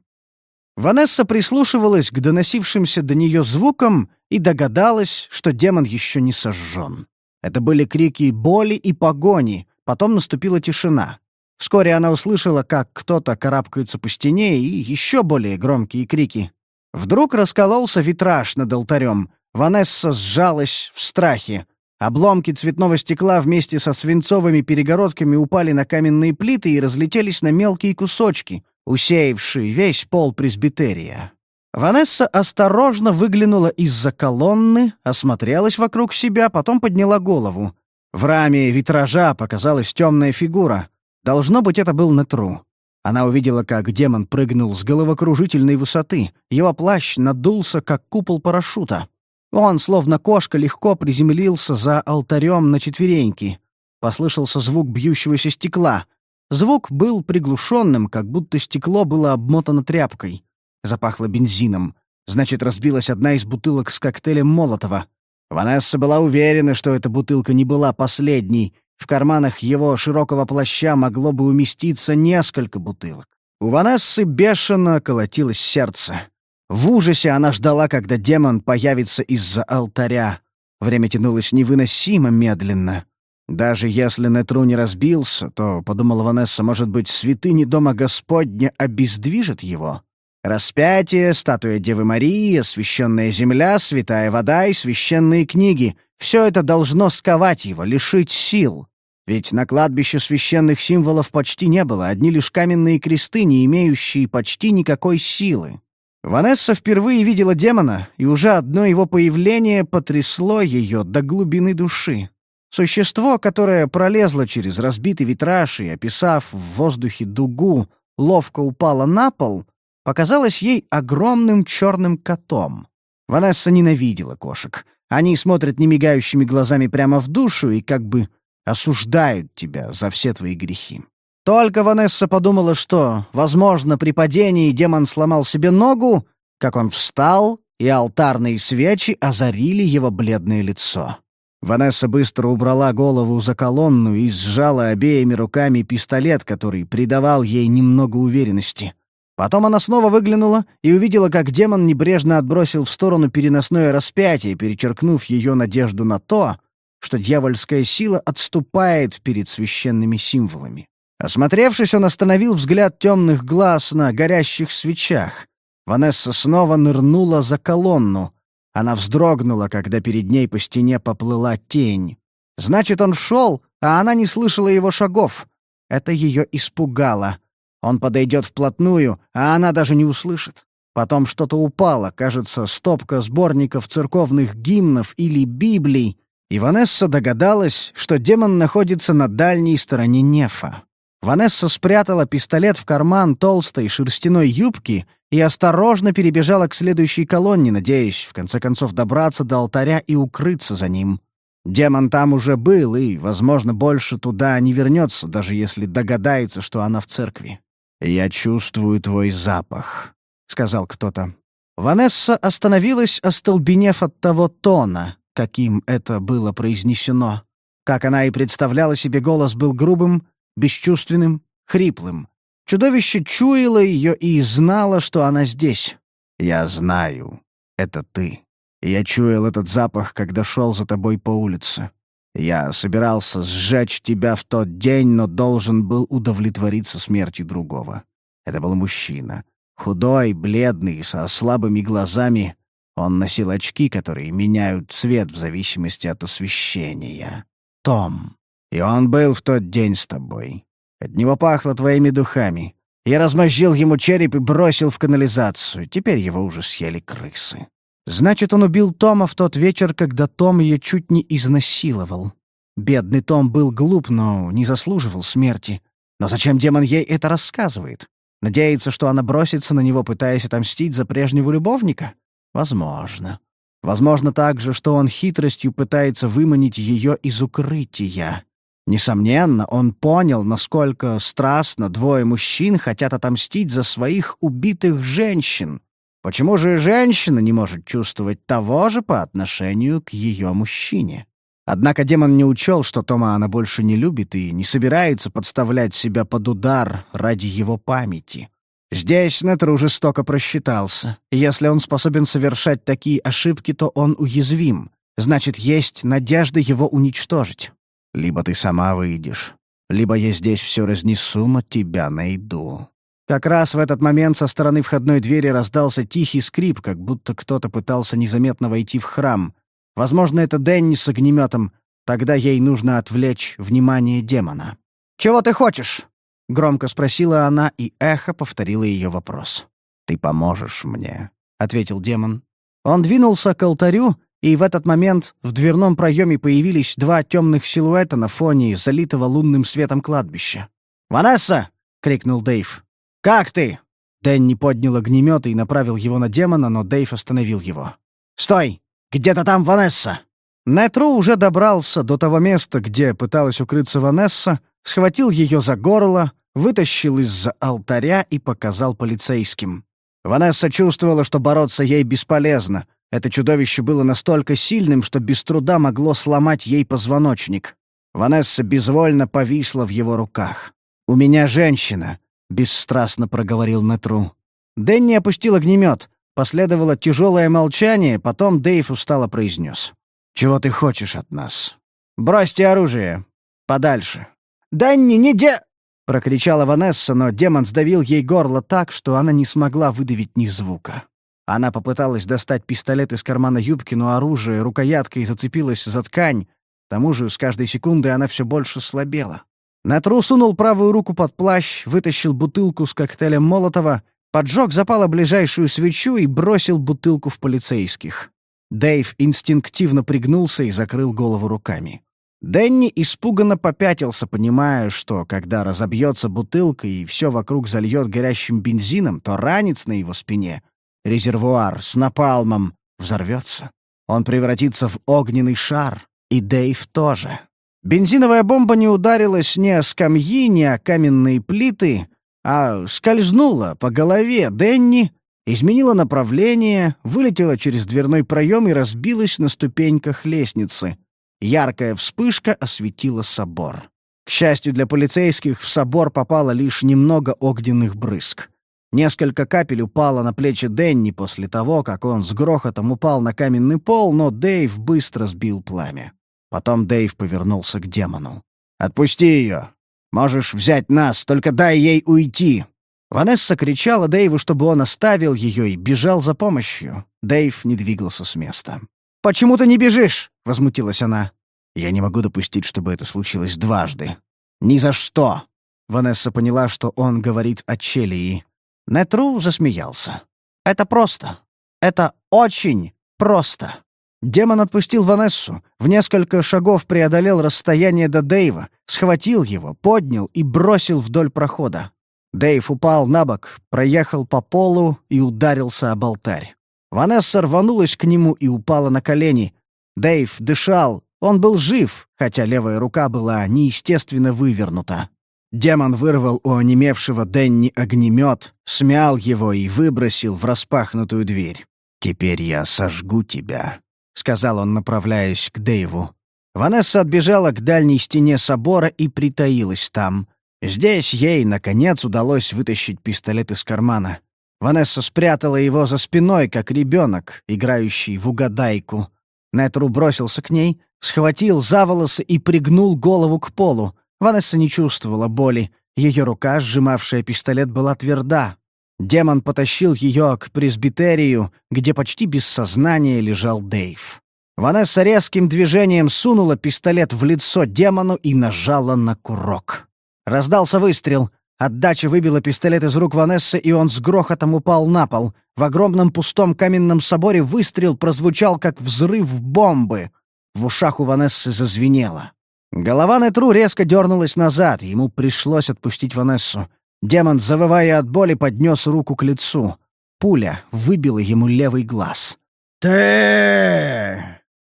Ванесса прислушивалась к доносившимся до нее звукам и догадалась, что демон еще не сожжен. Это были крики боли и погони, потом наступила тишина. Вскоре она услышала, как кто-то карабкается по стене, и еще более громкие крики. Вдруг раскололся витраж над алтарем, Ванесса сжалась в страхе. Обломки цветного стекла вместе со свинцовыми перегородками упали на каменные плиты и разлетелись на мелкие кусочки, усеявшие весь пол пресбитерия. Ванесса осторожно выглянула из-за колонны, осмотрелась вокруг себя, потом подняла голову. В раме витража показалась темная фигура. Должно быть, это был Нетру. Она увидела, как демон прыгнул с головокружительной высоты. Его плащ надулся, как купол парашюта. Он, словно кошка, легко приземлился за алтарем на четвереньки. Послышался звук бьющегося стекла. Звук был приглушенным, как будто стекло было обмотано тряпкой. Запахло бензином. Значит, разбилась одна из бутылок с коктейлем Молотова. Ванесса была уверена, что эта бутылка не была последней, В карманах его широкого плаща могло бы уместиться несколько бутылок. У Ванессы бешено колотилось сердце. В ужасе она ждала, когда демон появится из-за алтаря. Время тянулось невыносимо медленно. Даже если Нетру не разбился, то, — подумала Ванесса, — может быть, святыни Дома Господня обездвижат его? Распятие, статуя Девы Марии, священная земля, святая вода и священные книги — все это должно сковать его, лишить сил. Ведь на кладбище священных символов почти не было, одни лишь каменные кресты, не имеющие почти никакой силы. Ванесса впервые видела демона, и уже одно его появление потрясло ее до глубины души. Существо, которое пролезло через разбитый витраж и, описав в воздухе дугу, ловко упало на пол, показалось ей огромным черным котом. Ванесса ненавидела кошек. Они смотрят немигающими глазами прямо в душу и как бы осуждают тебя за все твои грехи. Только Ванесса подумала, что, возможно, при падении демон сломал себе ногу, как он встал, и алтарные свечи озарили его бледное лицо. Ванесса быстро убрала голову за колонну и сжала обеими руками пистолет, который придавал ей немного уверенности. Потом она снова выглянула и увидела, как демон небрежно отбросил в сторону переносное распятие, перечеркнув ее надежду на то, что дьявольская сила отступает перед священными символами. Осмотревшись, он остановил взгляд темных глаз на горящих свечах. Ванесса снова нырнула за колонну. Она вздрогнула, когда перед ней по стене поплыла тень. Значит, он шел, а она не слышала его шагов. Это ее испугало. Он подойдет вплотную, а она даже не услышит. Потом что-то упало, кажется, стопка сборников церковных гимнов или Библий, и Ванесса догадалась, что демон находится на дальней стороне Нефа. Ванесса спрятала пистолет в карман толстой шерстяной юбки и осторожно перебежала к следующей колонне, надеясь, в конце концов, добраться до алтаря и укрыться за ним. Демон там уже был и, возможно, больше туда не вернется, даже если догадается, что она в церкви. «Я чувствую твой запах», — сказал кто-то. Ванесса остановилась, остолбенев от того тона, каким это было произнесено. Как она и представляла себе, голос был грубым, бесчувственным, хриплым. Чудовище чуяло ее и знало, что она здесь. «Я знаю. Это ты. Я чуял этот запах, когда шел за тобой по улице. Я собирался сжечь тебя в тот день, но должен был удовлетвориться смертью другого. Это был мужчина. Худой, бледный, со слабыми глазами, он носил очки, которые меняют цвет в зависимости от освещения. Том. И он был в тот день с тобой. От него пахло твоими духами. Я размозжил ему череп и бросил в канализацию. Теперь его уже съели крысы. Значит, он убил Тома в тот вечер, когда Том ее чуть не изнасиловал. Бедный Том был глуп, но не заслуживал смерти. Но зачем демон ей это рассказывает? Надеется, что она бросится на него, пытаясь отомстить за прежнего любовника? Возможно. Возможно также, что он хитростью пытается выманить ее из укрытия. Несомненно, он понял, насколько страстно двое мужчин хотят отомстить за своих убитых женщин. Почему же женщина не может чувствовать того же по отношению к ее мужчине? Однако демон не учел, что Тома она больше не любит и не собирается подставлять себя под удар ради его памяти. Здесь Нетру жестоко просчитался. Если он способен совершать такие ошибки, то он уязвим. Значит, есть надежда его уничтожить. Либо ты сама выйдешь, либо я здесь все разнесу, но тебя найду». Как раз в этот момент со стороны входной двери раздался тихий скрип, как будто кто-то пытался незаметно войти в храм. Возможно, это Дэнни с огнеметом. Тогда ей нужно отвлечь внимание демона. «Чего ты хочешь?» — громко спросила она, и эхо повторило ее вопрос. «Ты поможешь мне», — ответил демон. Он двинулся к алтарю, и в этот момент в дверном проеме появились два темных силуэта на фоне залитого лунным светом кладбища. «Ванесса!» — крикнул Дэйв. «Как ты?» Дэнни поднял огнемет и направил его на демона, но Дэйв остановил его. «Стой! Где-то там Ванесса!» Нетру уже добрался до того места, где пыталась укрыться Ванесса, схватил ее за горло, вытащил из-за алтаря и показал полицейским. Ванесса чувствовала, что бороться ей бесполезно. Это чудовище было настолько сильным, что без труда могло сломать ей позвоночник. Ванесса безвольно повисла в его руках. «У меня женщина», — бесстрастно проговорил Нетру. Дэнни опустил огнемет. Последовало тяжелое молчание, потом Дэйв устало произнес. «Чего ты хочешь от нас?» «Бросьте оружие. Подальше». «Дэнни, не де...» — прокричала Ванесса, но демон сдавил ей горло так, что она не смогла выдавить ни звука. Она попыталась достать пистолет из кармана юбки, но оружие рукояткой зацепилось за ткань. К тому же с каждой секундой она все больше слабела. Натру сунул правую руку под плащ, вытащил бутылку с коктейлем Молотова — поджег запала ближайшую свечу и бросил бутылку в полицейских. Дэйв инстинктивно пригнулся и закрыл голову руками. Дэнни испуганно попятился, понимая, что, когда разобьется бутылка и все вокруг зальет горящим бензином, то ранец на его спине, резервуар с напалмом, взорвется. Он превратится в огненный шар, и Дэйв тоже. Бензиновая бомба не ударилась ни о скамьи, ни о каменные плиты, а скользнула по голове Денни, изменила направление, вылетела через дверной проем и разбилась на ступеньках лестницы. Яркая вспышка осветила собор. К счастью для полицейских, в собор попало лишь немного огненных брызг. Несколько капель упало на плечи Денни после того, как он с грохотом упал на каменный пол, но Дэйв быстро сбил пламя. Потом Дэйв повернулся к демону. «Отпусти ее! Можешь взять нас, только дай ей уйти!» Ванесса кричала Дэйву, чтобы он оставил ее и бежал за помощью. Дэйв не двигался с места. «Почему ты не бежишь?» — возмутилась она. «Я не могу допустить, чтобы это случилось дважды». «Ни за что!» Ванесса поняла, что он говорит о Челии. Нетру засмеялся. «Это просто. Это очень просто». Демон отпустил Ванессу, в несколько шагов преодолел расстояние до Дэйва, схватил его, поднял и бросил вдоль прохода. Дэйв упал на бок, проехал по полу и ударился об алтарь. Ванесса рванулась к нему и упала на колени. Дэйв дышал, он был жив, хотя левая рука была неестественно вывернута. Демон вырвал у онемевшего Денни огнемет, смял его и выбросил в распахнутую дверь. «Теперь я сожгу тебя», — сказал он, направляясь к Дэйву. Ванесса отбежала к дальней стене собора и притаилась там. Здесь ей, наконец, удалось вытащить пистолет из кармана. Ванесса спрятала его за спиной, как ребенок, играющий в угадайку. Нетру бросился к ней, схватил за волосы и пригнул голову к полу. Ванесса не чувствовала боли. Ее рука, сжимавшая пистолет, была тверда. Демон потащил ее к пресбитерию, где почти без сознания лежал Дейв. Ванесса резким движением сунула пистолет в лицо демону и нажала на курок. Раздался выстрел. Отдача выбила пистолет из рук Ванессы, и он с грохотом упал на пол. В огромном пустом каменном соборе выстрел прозвучал, как взрыв бомбы. В ушах у Ванессы зазвенело. Голова Нетру резко дернулась назад, ему пришлось отпустить Ванессу. Демон, завывая от боли, поднес руку к лицу. Пуля выбила ему левый глаз. «Ты!»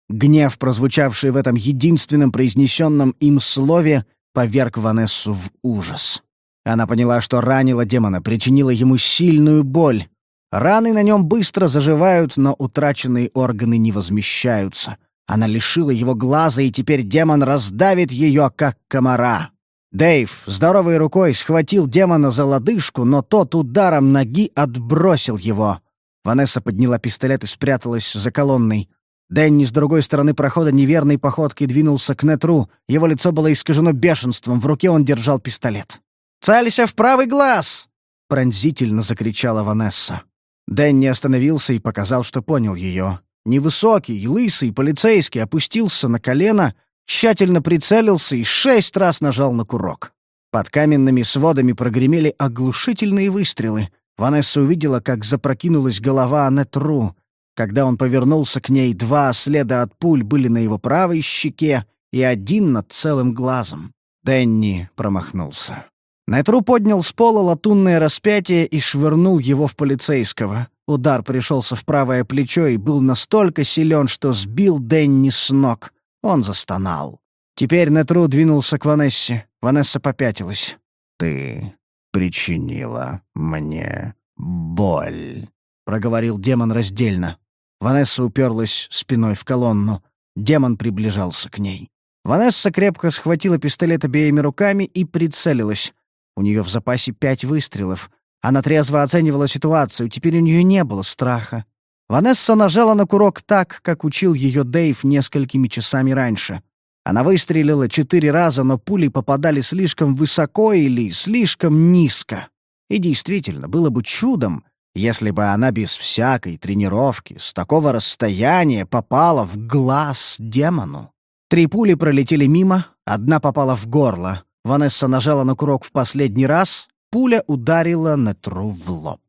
Гнев, прозвучавший в этом единственном произнесенном им слове, поверг Ванессу в ужас. Она поняла, что ранила демона, причинила ему сильную боль. Раны на нем быстро заживают, но утраченные органы не возмещаются. Она лишила его глаза, и теперь демон раздавит ее, как комара. Дэйв здоровой рукой схватил демона за лодыжку, но тот ударом ноги отбросил его. Ванесса подняла пистолет и спряталась за колонной. Дэнни с другой стороны прохода неверной походкой двинулся к Нетру. Его лицо было искажено бешенством, в руке он держал пистолет. «Целься в правый глаз!» — пронзительно закричала Ванесса. Дэнни остановился и показал, что понял ее. Невысокий, лысый полицейский опустился на колено — тщательно прицелился и шесть раз нажал на курок. Под каменными сводами прогремели оглушительные выстрелы. Ванесса увидела, как запрокинулась голова Анетру. Когда он повернулся к ней, два следа от пуль были на его правой щеке и один над целым глазом. Дэнни промахнулся. Нетру поднял с пола латунное распятие и швырнул его в полицейского. Удар пришелся в правое плечо и был настолько силен, что сбил Дэнни с ног. Он застонал. Теперь Нетру двинулся к Ванессе. Ванесса попятилась. «Ты причинила мне боль», — проговорил демон раздельно. Ванесса уперлась спиной в колонну. Демон приближался к ней. Ванесса крепко схватила пистолет обеими руками и прицелилась. У нее в запасе пять выстрелов. Она трезво оценивала ситуацию, теперь у нее не было страха. Ванесса нажала на курок так, как учил ее Дэйв несколькими часами раньше. Она выстрелила четыре раза, но пули попадали слишком высоко или слишком низко. И действительно, было бы чудом, если бы она без всякой тренировки с такого расстояния попала в глаз демону. Три пули пролетели мимо, одна попала в горло. Ванесса нажала на курок в последний раз, пуля ударила Нетру в лоб.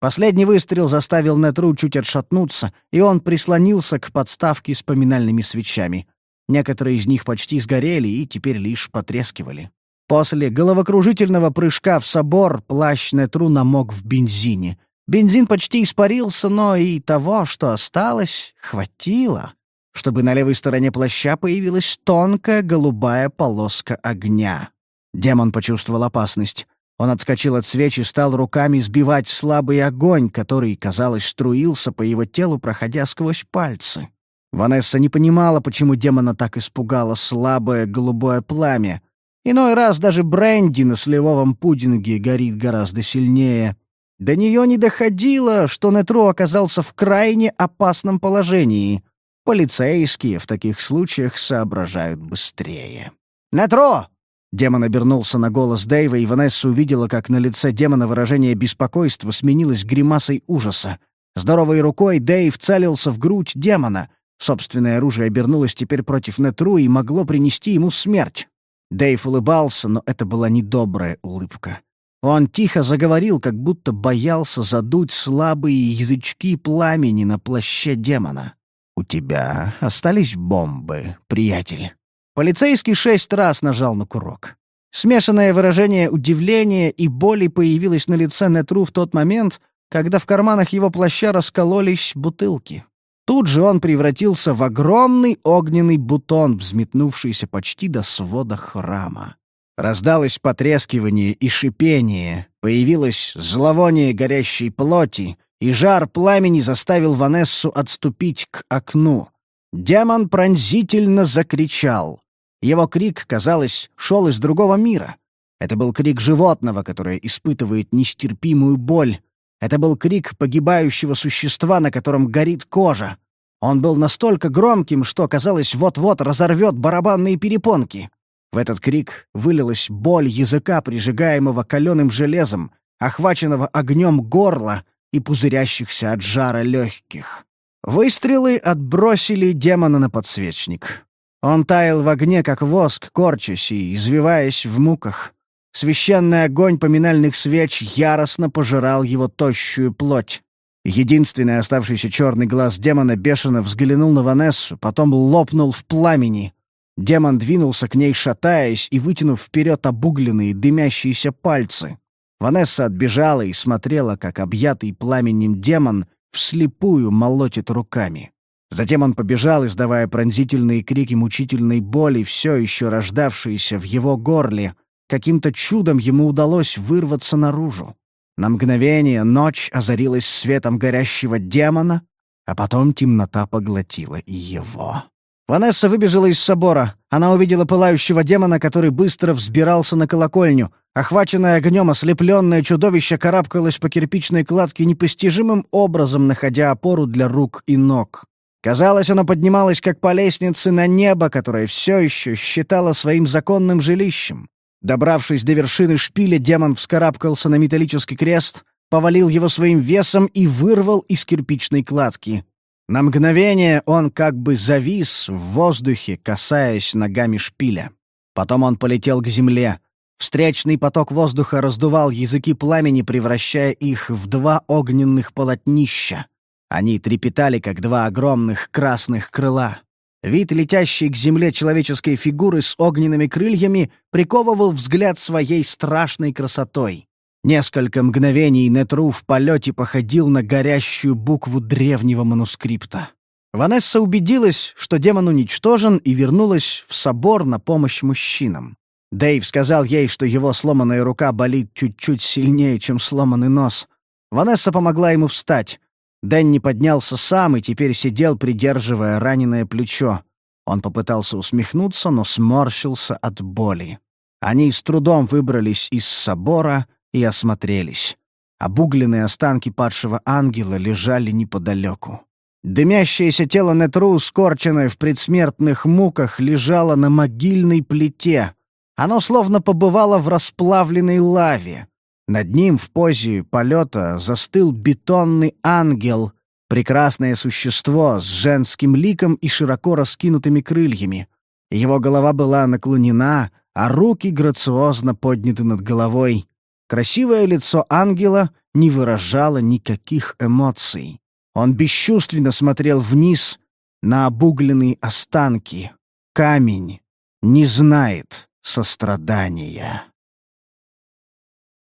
Последний выстрел заставил Нетру чуть отшатнуться, и он прислонился к подставке с поминальными свечами. Некоторые из них почти сгорели и теперь лишь потрескивали. После головокружительного прыжка в собор плащ Нетру намок в бензине. Бензин почти испарился, но и того, что осталось, хватило чтобы на левой стороне плаща появилась тонкая голубая полоска огня. Демон почувствовал опасность. Он отскочил от свечи и стал руками сбивать слабый огонь, который, казалось, струился по его телу, проходя сквозь пальцы. Ванесса не понимала, почему демона так испугало слабое голубое пламя. Иной раз даже бренди на сливовом пудинге горит гораздо сильнее. До нее не доходило, что Нетро оказался в крайне опасном положении. Полицейские в таких случаях соображают быстрее. «Нетро!» Демон обернулся на голос Дэйва, и Ванесса увидела, как на лице демона выражение беспокойства сменилось гримасой ужаса. Здоровой рукой Дэйв целился в грудь демона. Собственное оружие обернулось теперь против Нетру и могло принести ему смерть. Дэйв улыбался, но это была недобрая улыбка. Он тихо заговорил, как будто боялся задуть слабые язычки пламени на плаще демона. «У тебя остались бомбы, приятель?» Полицейский шесть раз нажал на курок. Смешанное выражение удивления и боли появилось на лице Нетру в тот момент, когда в карманах его плаща раскололись бутылки. Тут же он превратился в огромный огненный бутон, взметнувшийся почти до свода храма. Раздалось потрескивание и шипение, появилось зловоние горящей плоти, и жар пламени заставил Ванессу отступить к окну. Демон пронзительно закричал. Его крик, казалось, шел из другого мира. Это был крик животного, которое испытывает нестерпимую боль. Это был крик погибающего существа, на котором горит кожа. Он был настолько громким, что, казалось, вот-вот разорвет барабанные перепонки. В этот крик вылилась боль языка, прижигаемого каленым железом, охваченного огнем горла, и пузырящихся от жара легких. Выстрелы отбросили демона на подсвечник. Он таял в огне, как воск, корчась и извиваясь в муках. Священный огонь поминальных свеч яростно пожирал его тощую плоть. Единственный оставшийся черный глаз демона бешено взглянул на Ванессу, потом лопнул в пламени. Демон двинулся к ней, шатаясь и вытянув вперед обугленные дымящиеся пальцы. Ванесса отбежала и смотрела, как объятый пламенем демон вслепую молотит руками. Затем он побежал, издавая пронзительные крики мучительной боли, все еще рождавшиеся в его горле. Каким-то чудом ему удалось вырваться наружу. На мгновение ночь озарилась светом горящего демона, а потом темнота поглотила и его. Ванесса выбежала из собора. Она увидела пылающего демона, который быстро взбирался на колокольню. Охваченное огнем ослепленное чудовище карабкалось по кирпичной кладке непостижимым образом, находя опору для рук и ног. Казалось, оно поднималось как по лестнице на небо, которое все еще считало своим законным жилищем. Добравшись до вершины шпиля, демон вскарабкался на металлический крест, повалил его своим весом и вырвал из кирпичной кладки. На мгновение он как бы завис в воздухе, касаясь ногами шпиля. Потом он полетел к земле. Встречный поток воздуха раздувал языки пламени, превращая их в два огненных полотнища. Они трепетали, как два огромных красных крыла. Вид летящей к земле человеческой фигуры с огненными крыльями приковывал взгляд своей страшной красотой. Несколько мгновений Нетру в полете походил на горящую букву древнего манускрипта. Ванесса убедилась, что демон уничтожен, и вернулась в собор на помощь мужчинам. Дэйв сказал ей, что его сломанная рука болит чуть-чуть сильнее, чем сломанный нос. Ванесса помогла ему встать. Дэнни поднялся сам и теперь сидел, придерживая раненое плечо. Он попытался усмехнуться, но сморщился от боли. Они с трудом выбрались из собора и осмотрелись. Обугленные останки падшего ангела лежали неподалеку. Дымящееся тело Нетру, скорченное в предсмертных муках, лежало на могильной плите. Оно словно побывало в расплавленной лаве. Над ним в позе полета застыл бетонный ангел, прекрасное существо с женским ликом и широко раскинутыми крыльями. Его голова была наклонена, а руки грациозно подняты над головой. Красивое лицо ангела не выражало никаких эмоций. Он бесчувственно смотрел вниз на обугленные останки. Камень не знает сострадания.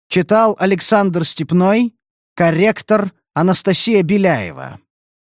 Читал Александр Степной, корректор Анастасия Беляева.